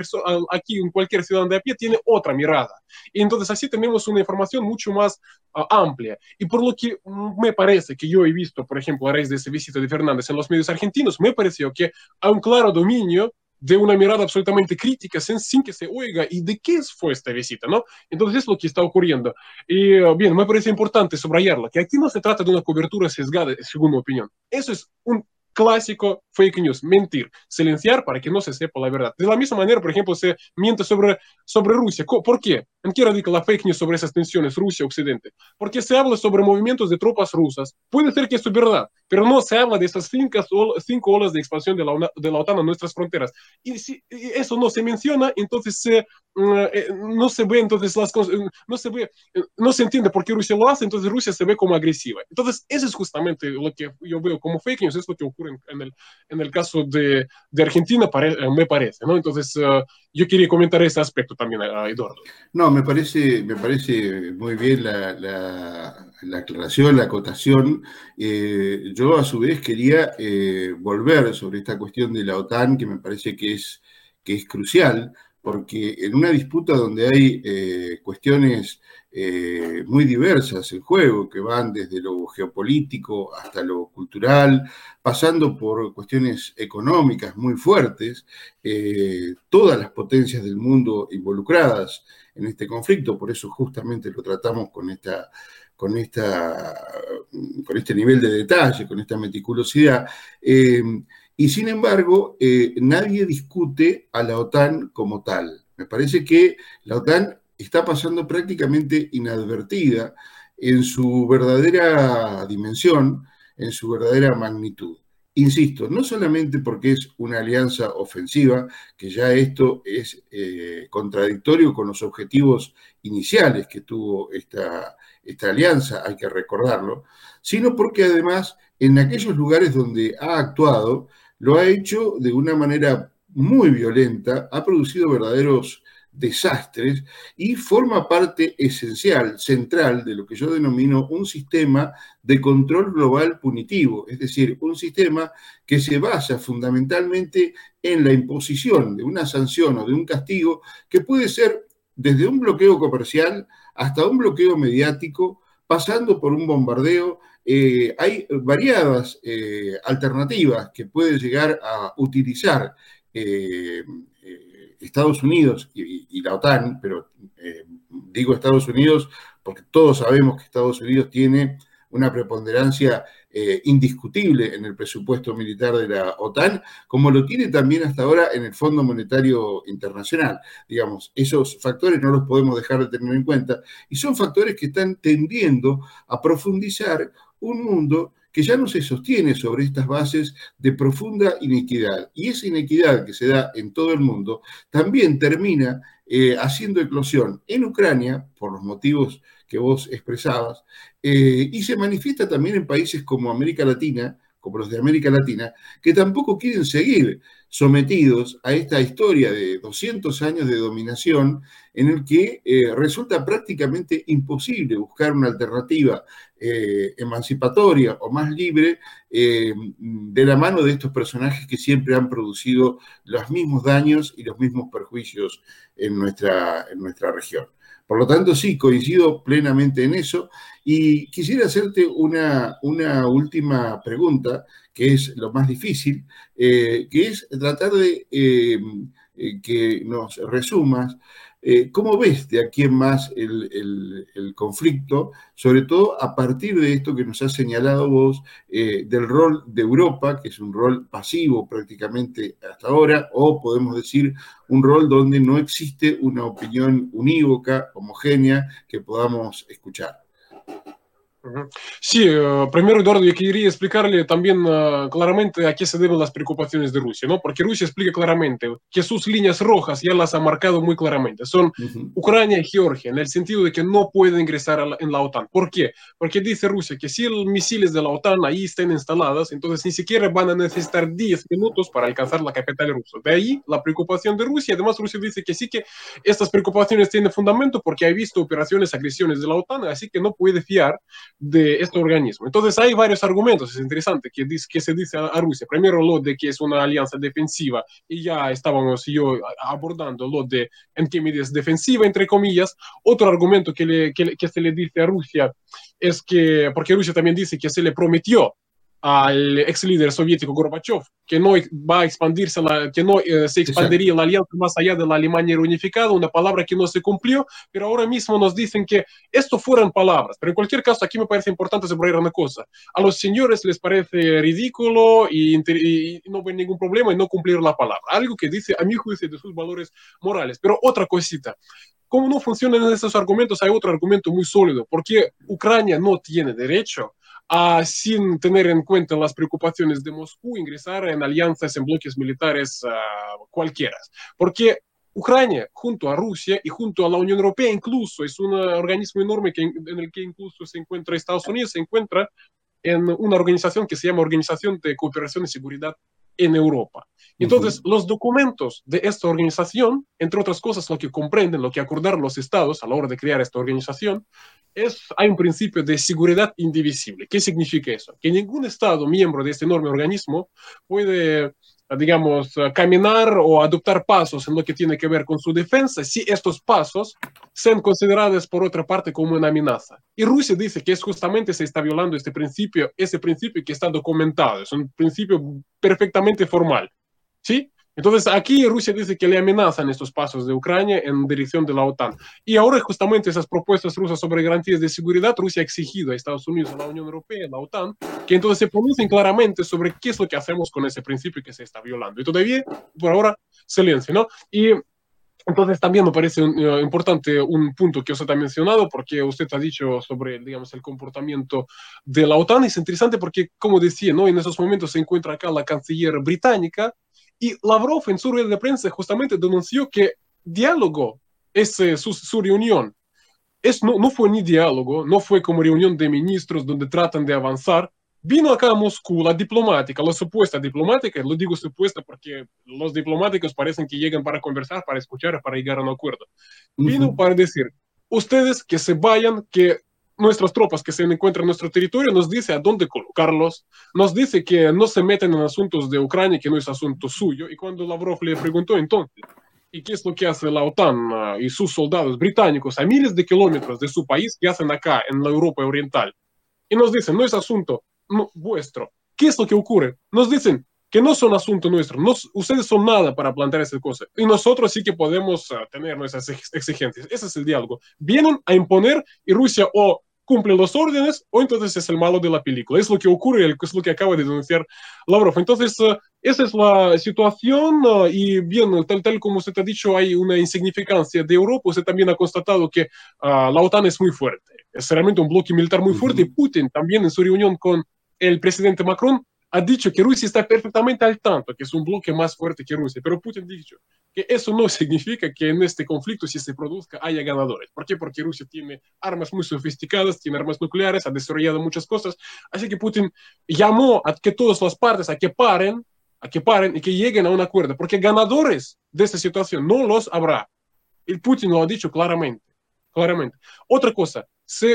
aquí en cualquier ciudadano de a pie tiene otra mirada. Y entonces así tenemos una información mucho más uh, amplia. Y por lo que me parece que yo he visto, por ejemplo, a raíz de esa visita de Fernández en los medios argentinos, me pareció que hay un claro dominio de una mirada absolutamente crítica sin, sin, que se oiga y de qué fue esta visita, ¿no? Entonces es lo que está ocurriendo. Y bien, me parece importante subrayarlo, que aquí no se trata de una cobertura sesgada, según mi opinión. Eso es un clásico fake news, mentir, silenciar para que no se sepa la verdad. De la misma manera, por ejemplo, se miente sobre, sobre Rusia. ¿Por qué? ¿En qué radica la fake news sobre esas tensiones Rusia-Occidente? Porque se habla sobre movimientos de tropas rusas. Puede ser que es verdad, pero no se habla de esas cinco, cinco olas de expansión de la, de la OTAN a nuestras fronteras. Y si eso no se menciona, entonces se, uh, no se ve, entonces las cosas, no se ve, no se entiende por qué Rusia lo hace, entonces Rusia se ve como agresiva. Entonces, eso es justamente lo que yo veo como fake news, es lo que ocurre en, en el, en el caso de, de Argentina, pare, me parece, ¿no? Entonces, uh, yo quería comentar ese aspecto también a Eduardo. No, me parece, me parece muy bien la, la, la aclaración, la acotación. Eh, yo a su vez quería eh, volver sobre esta cuestión de la OTAN, que me parece que es, que es crucial, porque en una disputa donde hay eh, cuestiones muy diversas en juego, que van desde lo geopolítico hasta lo cultural, pasando por cuestiones económicas muy fuertes, todas las potencias del mundo involucradas en este conflicto, por eso justamente lo tratamos con esta con, esta, con este nivel de detalle, con esta meticulosidad. Eh, y sin embargo, nadie discute a la OTAN como tal. Me parece que la OTAN está pasando prácticamente inadvertida en su verdadera dimensión, en su verdadera magnitud. Insisto, no solamente porque es una alianza ofensiva, que ya esto es eh, contradictorio con los objetivos iniciales que tuvo esta, esta alianza, hay que recordarlo, sino porque además en aquellos lugares donde ha actuado, lo ha hecho de una manera muy violenta, ha producido verdaderos desastres y forma parte esencial, central de lo que yo denomino un sistema de control global punitivo, es decir, un sistema que se basa fundamentalmente en la imposición de una sanción o de un castigo que puede ser desde un bloqueo comercial hasta un bloqueo mediático, pasando por un bombardeo. Eh, hay variadas eh, alternativas que puede llegar a utilizar eh, Estados Unidos y, la OTAN, pero eh, digo Estados Unidos porque todos sabemos que Estados Unidos tiene una preponderancia eh, indiscutible en el presupuesto militar de la OTAN, como lo tiene también hasta ahora en el Fondo Monetario Internacional. Digamos, esos factores no los podemos dejar de tener en cuenta y son factores que están tendiendo a profundizar un mundo que ya no se sostiene sobre estas bases de profunda inequidad. Y esa inequidad que se da en todo el mundo también termina eh, haciendo eclosión en Ucrania, por los motivos que vos expresabas, eh, y se manifiesta también en países como América Latina, como los de América Latina, que tampoco quieren seguir sometidos a esta historia de 200 años de dominación en el que eh, resulta prácticamente imposible buscar una alternativa eh, emancipatoria o más libre eh, de la mano de estos personajes que siempre han producido los mismos daños y los mismos perjuicios en nuestra, en nuestra región. Por lo tanto, sí, coincido plenamente en eso. Y quisiera hacerte una, una última pregunta, que es lo más difícil, eh, que es tratar de eh, eh, que nos resumas eh, ¿Cómo ves de aquí en más el, conflicto, sobre todo a partir de esto que nos has señalado vos, eh, del rol de Europa, que es un rol pasivo prácticamente hasta ahora, o podemos decir un rol donde no existe una opinión unívoca, homogénea, que podamos escuchar? Sí, eh, primero, Eduardo, yo quería explicarle también uh, claramente a qué se deben las preocupaciones de Rusia, ¿no? Porque Rusia explica claramente que sus líneas rojas ya las ha marcado muy claramente. Son uh -huh. Ucrania y Georgia, en el sentido de que no pueden ingresar la, en la OTAN. ¿Por qué? Porque dice Rusia que si los misiles de la OTAN ahí estén instalados, entonces ni siquiera van a necesitar 10 minutos para alcanzar la capital rusa. De ahí la preocupación de Rusia. Además, Rusia dice que sí que estas preocupaciones tienen fundamento porque ha visto operaciones, agresiones de la OTAN, así que no puede fiar de este organismo. Entonces hay varios argumentos, es interesante, que, se dice a, Rusia. Primero lo de que es una alianza defensiva y ya estábamos yo abordando lo de en qué medida es defensiva, entre comillas. Otro argumento que, que se le dice a Rusia es que, porque Rusia también dice que se le prometió al ex líder soviético Gorbachev, que no va a expandirse, la, que no eh, se expandiría la alianza más allá de la Alemania reunificada, una palabra que no se cumplió, pero ahora mismo nos dicen que esto fueron palabras. Pero en cualquier caso, aquí me parece importante subrayar una cosa. A los señores les parece ridículo y, y, no ven ningún problema en no cumplir la palabra. Algo que dice, a mi juicio, de sus valores morales. Pero otra cosita. Como no funcionan esos argumentos, hay otro argumento muy sólido, porque Ucrania no tiene derecho a, sin tener en cuenta las preocupaciones de Moscú, ingresar en alianzas, en bloques militares uh, cualquiera. Porque Ucrania, junto a Rusia y junto a la Unión Europea, incluso es un organismo enorme que, en el que incluso se encuentra Estados Unidos, se encuentra en una organización que se llama Organización de Cooperación y Seguridad en Europa. Entonces, uh -huh. los documentos de esta organización, entre otras cosas, lo que comprenden, lo que acordaron los estados a la hora de crear esta organización, es, hay un principio de seguridad indivisible. ¿Qué significa eso? Que ningún estado miembro de este enorme organismo puede digamos, caminar o adoptar pasos en lo que tiene que ver con su defensa si estos pasos sean consideradas por otra parte como una amenaza. Y Rusia dice que es justamente se está violando este principio, ese principio que está documentado, es un principio perfectamente formal. ¿Sí? Entonces aquí Rusia dice que le amenazan estos pasos de Ucrania en dirección de la OTAN. Y ahora justamente esas propuestas rusas sobre garantías de seguridad, Rusia ha exigido a Estados Unidos, a la Unión Europea, a la OTAN, que entonces se pronuncien claramente sobre qué es lo que hacemos con ese principio que se está violando. Y todavía, por ahora, silencio, ¿no? Y entonces también me parece uh, importante un punto que usted ha mencionado, porque usted ha dicho sobre, digamos, el comportamiento de la OTAN. Es interesante porque, como decía, ¿no? en esos momentos se encuentra acá la canciller británica y Lavrov en su rueda de prensa justamente denunció que diálogo es eh, su, su, reunión. Es, no, no fue ni diálogo, no fue como reunión de ministros donde tratan de avanzar, Vino acá a Moscú la diplomática, la supuesta diplomática, lo digo supuesta porque los diplomáticos parecen que llegan para conversar, para escuchar, para llegar a un acuerdo. Vino para decir, ustedes que se vayan, que nuestras tropas que se encuentran en nuestro territorio nos dice a dónde colocarlos, nos dice que no se meten en asuntos de Ucrania, que no es asunto suyo. Y cuando Lavrov le preguntó entonces, ¿y qué es lo que hace la OTAN uh, y sus soldados británicos a miles de kilómetros de su país, que hacen acá en la Europa Oriental? Y nos dicen, no es asunto no, vuestro. ¿Qué es lo que ocurre? Nos dicen que no son asunto nuestro, no, ustedes son nada para plantear esa cosa. Y nosotros sí que podemos uh, tener nuestras exigencias. Ese es el diálogo. Vienen a imponer y Rusia o cumple los órdenes o entonces es el malo de la película. Es lo que ocurre, es lo que acaba de denunciar Lavrov. Entonces, uh, esa es la situación uh, y bien, tal, tal como usted ha dicho, hay una insignificancia de Europa. Usted también ha constatado que la OTAN es muy fuerte. Es realmente un bloque militar muy fuerte. Uh -huh. Putin también en su reunión con el presidente Macron ha dicho que Rusia está perfectamente al tanto, que es un bloque más fuerte que Rusia, pero Putin ha dicho que eso no significa que en este conflicto, si se produzca, haya ganadores. ¿Por qué? Porque Rusia tiene armas muy sofisticadas, tiene armas nucleares, ha desarrollado muchas cosas, así que Putin llamó a que todas las partes a que paren, a que paren y que lleguen a un acuerdo, porque ganadores de esta situación no los habrá. Y Putin lo ha dicho claramente, claramente. Otra cosa, si,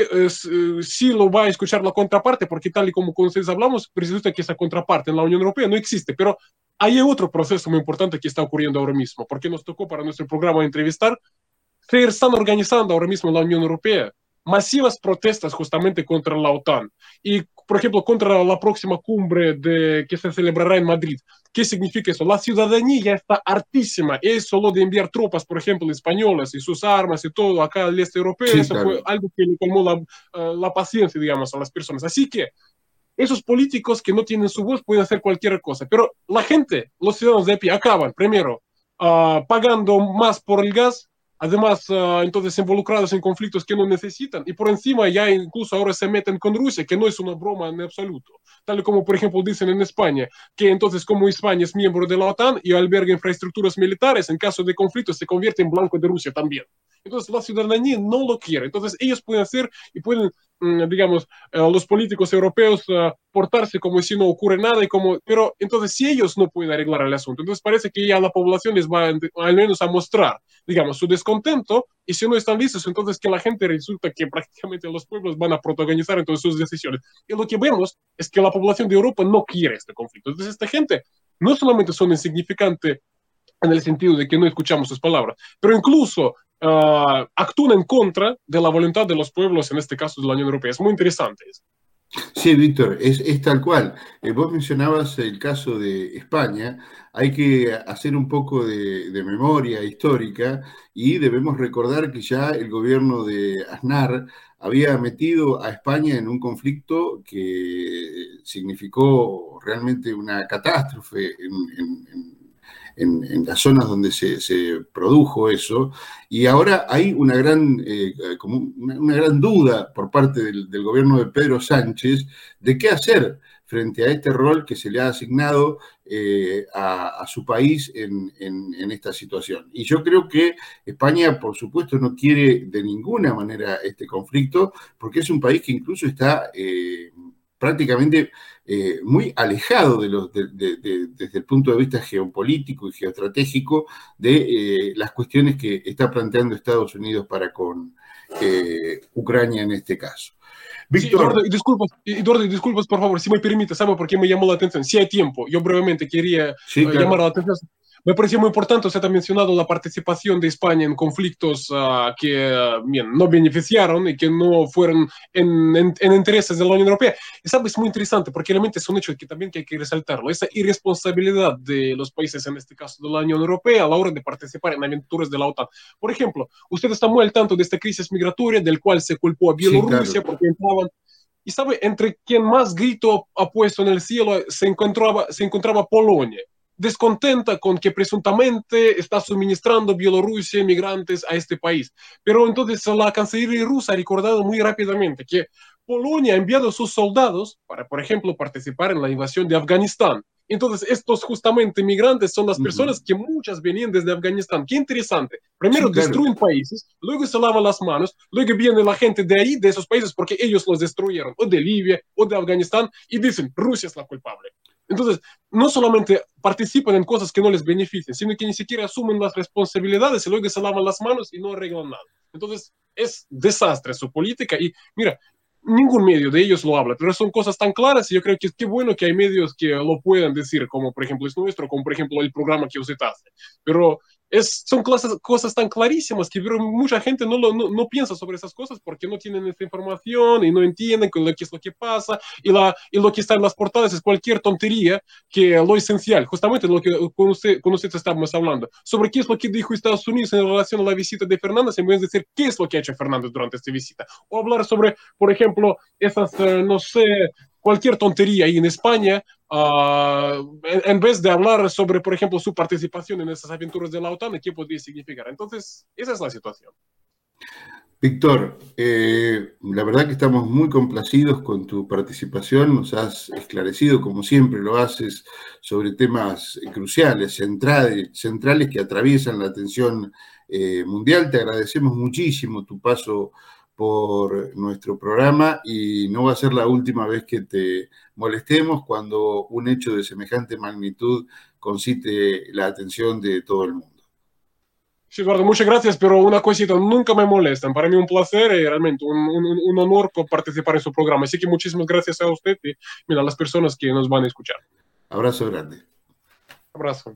si, lo va a escuchar la contraparte, porque tal y como con ustedes hablamos, resulta que esa contraparte en la Unión Europea no existe, pero hay otro proceso muy importante que está ocurriendo ahora mismo, porque nos tocó para nuestro programa entrevistar, se están organizando ahora mismo en la Unión Europea masivas protestas justamente contra la OTAN. Y, por ejemplo, contra la próxima cumbre de, que se celebrará en Madrid. ¿Qué significa eso? La ciudadanía está hartísima. Es solo de enviar tropas, por ejemplo, españolas y sus armas y todo acá al este europeo. Sí, eso claro. fue algo que le colmó la, uh, la paciencia, digamos, a las personas. Así que esos políticos que no tienen su voz pueden hacer cualquier cosa, pero la gente, los ciudadanos de a pie, acaban primero uh, pagando más por el gas además uh, entonces involucrados en conflictos que no necesitan. Y por encima ya incluso ahora se meten con Rusia, que no es una broma en absoluto, tal como por ejemplo dicen en España, que entonces como España es miembro de la OTAN y alberga infraestructuras militares, en caso de conflicto se convierte en blanco de Rusia también. Entonces la ciudadanía no lo quiere, entonces ellos pueden hacer y pueden digamos, uh, los políticos europeos uh, portarse como si no ocurre nada, y como, pero entonces si ellos no pueden arreglar el asunto, entonces parece que ya la población les va al menos a mostrar, digamos, su descontento, y si no están listos, entonces que la gente resulta que prácticamente los pueblos van a protagonizar entonces sus decisiones. Y lo que vemos es que la población de Europa no quiere este conflicto. Entonces esta gente no solamente son insignificantes en el sentido de que no escuchamos sus palabras, pero incluso uh, actúan en contra de la voluntad de los pueblos, en este caso de la Unión Europea. Es muy interesante eso. Sí, Víctor, es, es, tal cual. Eh, vos mencionabas el caso de España. Hay que hacer un poco de, de, memoria histórica y debemos recordar que ya el gobierno de Aznar había metido a España en un conflicto que significó realmente una catástrofe en, en, en en, las zonas donde se, se, produjo eso, y ahora hay una gran, eh, como una, gran duda por parte del, gobierno de Pedro Sánchez de qué hacer frente a este rol que se le ha asignado eh, a, su país en, esta situación. Y yo creo que España, por supuesto, no quiere de ninguna manera este conflicto, porque es un país que incluso está eh, prácticamente eh, muy alejado de los, de, de, de, desde el punto de vista geopolítico y geoestratégico de eh, las cuestiones que está planteando Estados Unidos para con eh, Ucrania en este caso. Víctor. Sí, Eduardo, disculpas, Eduardo, disculpas, por favor, si me permite, ¿sabe por qué me llamó la atención? Si hay tiempo, yo brevemente quería sí, claro. llamar la atención me pareció muy importante, usted ha mencionado la participación de España en conflictos uh, que uh, bien, no beneficiaron y que no fueron en, en, en, intereses de la Unión Europea. Y sabes, es muy interesante porque realmente es un hecho que también que hay que resaltarlo, esa irresponsabilidad de los países, en este caso de la Unión Europea, a la hora de participar en aventuras de la OTAN. Por ejemplo, usted está muy al tanto de esta crisis migratoria del cual se culpó a Bielorrusia sí, claro. porque entraban y sabe, entre quien más grito ha puesto en el cielo se encontraba, se encontraba Polonia, descontenta con que presuntamente está suministrando Bielorrusia migrantes a este país. Pero entonces la Cancillería rusa ha recordado muy rápidamente que Polonia ha enviado a sus soldados para, por ejemplo, participar en la invasión de Afganistán. Entonces, estos justamente migrantes son las personas uh -huh. que muchas venían desde Afganistán. Qué interesante. Primero sí, claro. destruyen países, luego se lavan las manos, luego viene la gente de ahí, de esos países, porque ellos los destruyeron, o de Libia, o de Afganistán, y dicen, Rusia es la culpable. Entonces, no solamente participan en cosas que no les benefician, sino que ni siquiera asumen las responsabilidades y luego se lavan las manos y no arreglan nada. Entonces, es desastre su política. Y mira, ningún medio de ellos lo habla, pero son cosas tan claras y yo creo que es que bueno que hay medios que lo puedan decir, como por ejemplo es nuestro, como por ejemplo el programa que usted hace. Pero es, son cosas, cosas tan clarísimas que pero mucha gente no, lo, no, piensa sobre esas cosas porque no tienen esta información y no entienden qué es lo que pasa y, la, y lo que está en las portadas es cualquier tontería que lo esencial, justamente lo que con usted, con usted estamos hablando, sobre qué es lo que dijo Estados Unidos en relación a la visita de Fernández, en vez de decir qué es lo que ha hecho Fernández durante esta visita, o hablar sobre, por ejemplo, esas, uh, no sé, cualquier tontería ahí en España, uh, en, en, vez de hablar sobre, por ejemplo, su participación en esas aventuras de la OTAN, ¿qué podría significar? Entonces, esa es la situación. Víctor, eh, la verdad que estamos muy complacidos con tu participación, nos has esclarecido, como siempre lo haces, sobre temas cruciales, centrales, que atraviesan la atención eh, mundial. Te agradecemos muchísimo tu paso por nuestro programa y no va a ser la última vez que te molestemos cuando un hecho de semejante magnitud concite la atención de todo el mundo. Sí, Eduardo, muchas gracias, pero una cosita, nunca me molestan. Para mí un placer y realmente un, un, un honor participar en su programa. Así que muchísimas gracias a usted y mira, a las personas que nos van a escuchar. Abrazo grande. Abrazo.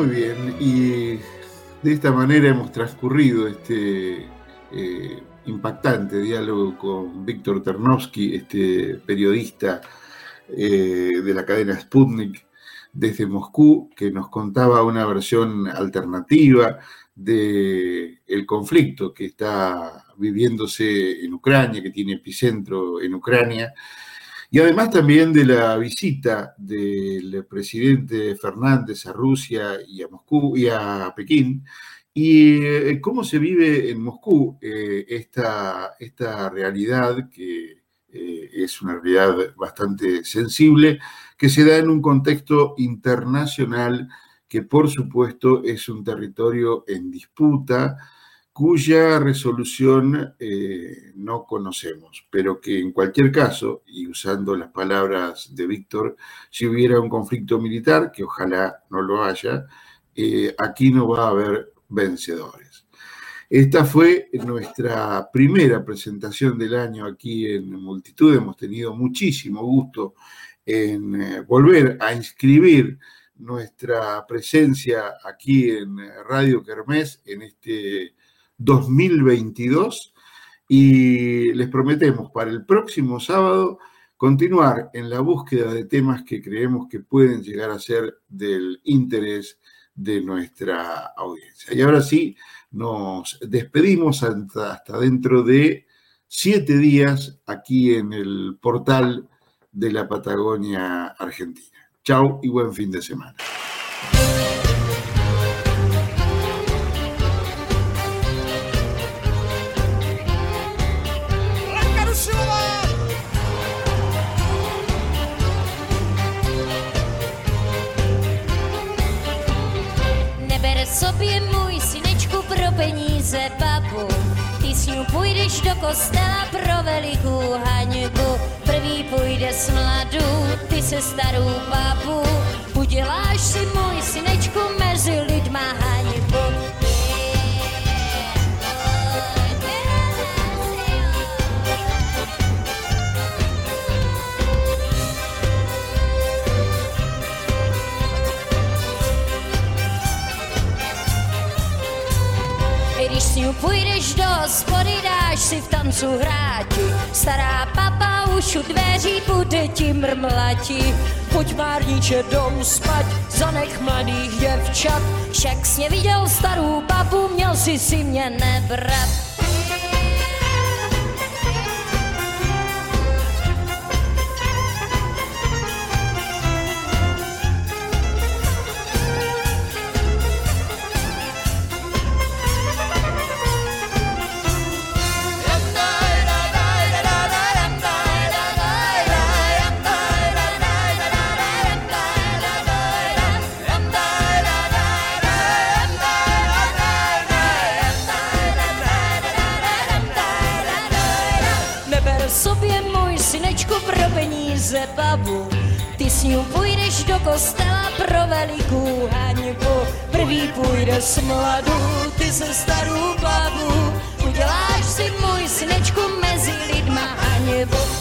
Muy bien, y de esta manera hemos transcurrido este eh, impactante diálogo con Víctor Ternovsky, este periodista eh, de la cadena Sputnik desde Moscú, que nos contaba una versión alternativa del el conflicto que está viviéndose en Ucrania, que tiene epicentro en Ucrania, y además también de la visita del presidente Fernández a Rusia y a Moscú y a Pekín, y eh, cómo se vive en Moscú eh, esta, esta, realidad que eh, es una realidad bastante sensible, que se da en un contexto internacional que por supuesto es un territorio en disputa, cuya resolución eh, no conocemos, pero que en cualquier caso, y usando las palabras de Víctor, si hubiera un conflicto militar, que ojalá no lo haya, eh, aquí no va a haber vencedores. Esta fue nuestra primera presentación del año aquí en Multitud. Hemos tenido muchísimo gusto en eh, volver a inscribir nuestra presencia aquí en Radio Kermés en este 2022 y les prometemos para el próximo sábado continuar en la búsqueda de temas que creemos que pueden llegar a ser del interés de nuestra audiencia. Y ahora sí, nos despedimos hasta, dentro de siete días aquí en el portal de la Patagonia Argentina. Chao y buen fin de semana. Kostela pro velikou haňbu. Prvý půjde s mladou, ty se starou babu. Uděláš si můj synečku mezi lidma haňbu. ním půjdeš do hospody, dáš si v tancu hráti. Stará papa už u dveří bude ti mrmlati. Pojď márniče dom spať, zanech mladých děvčat. Však sně viděl starou babu, měl si si mě nebrat. písňu půjdeš do kostela pro velikou haňku. Prvý půjde s mladou, ty se starou babu, uděláš si můj snečku mezi lidma haněbu.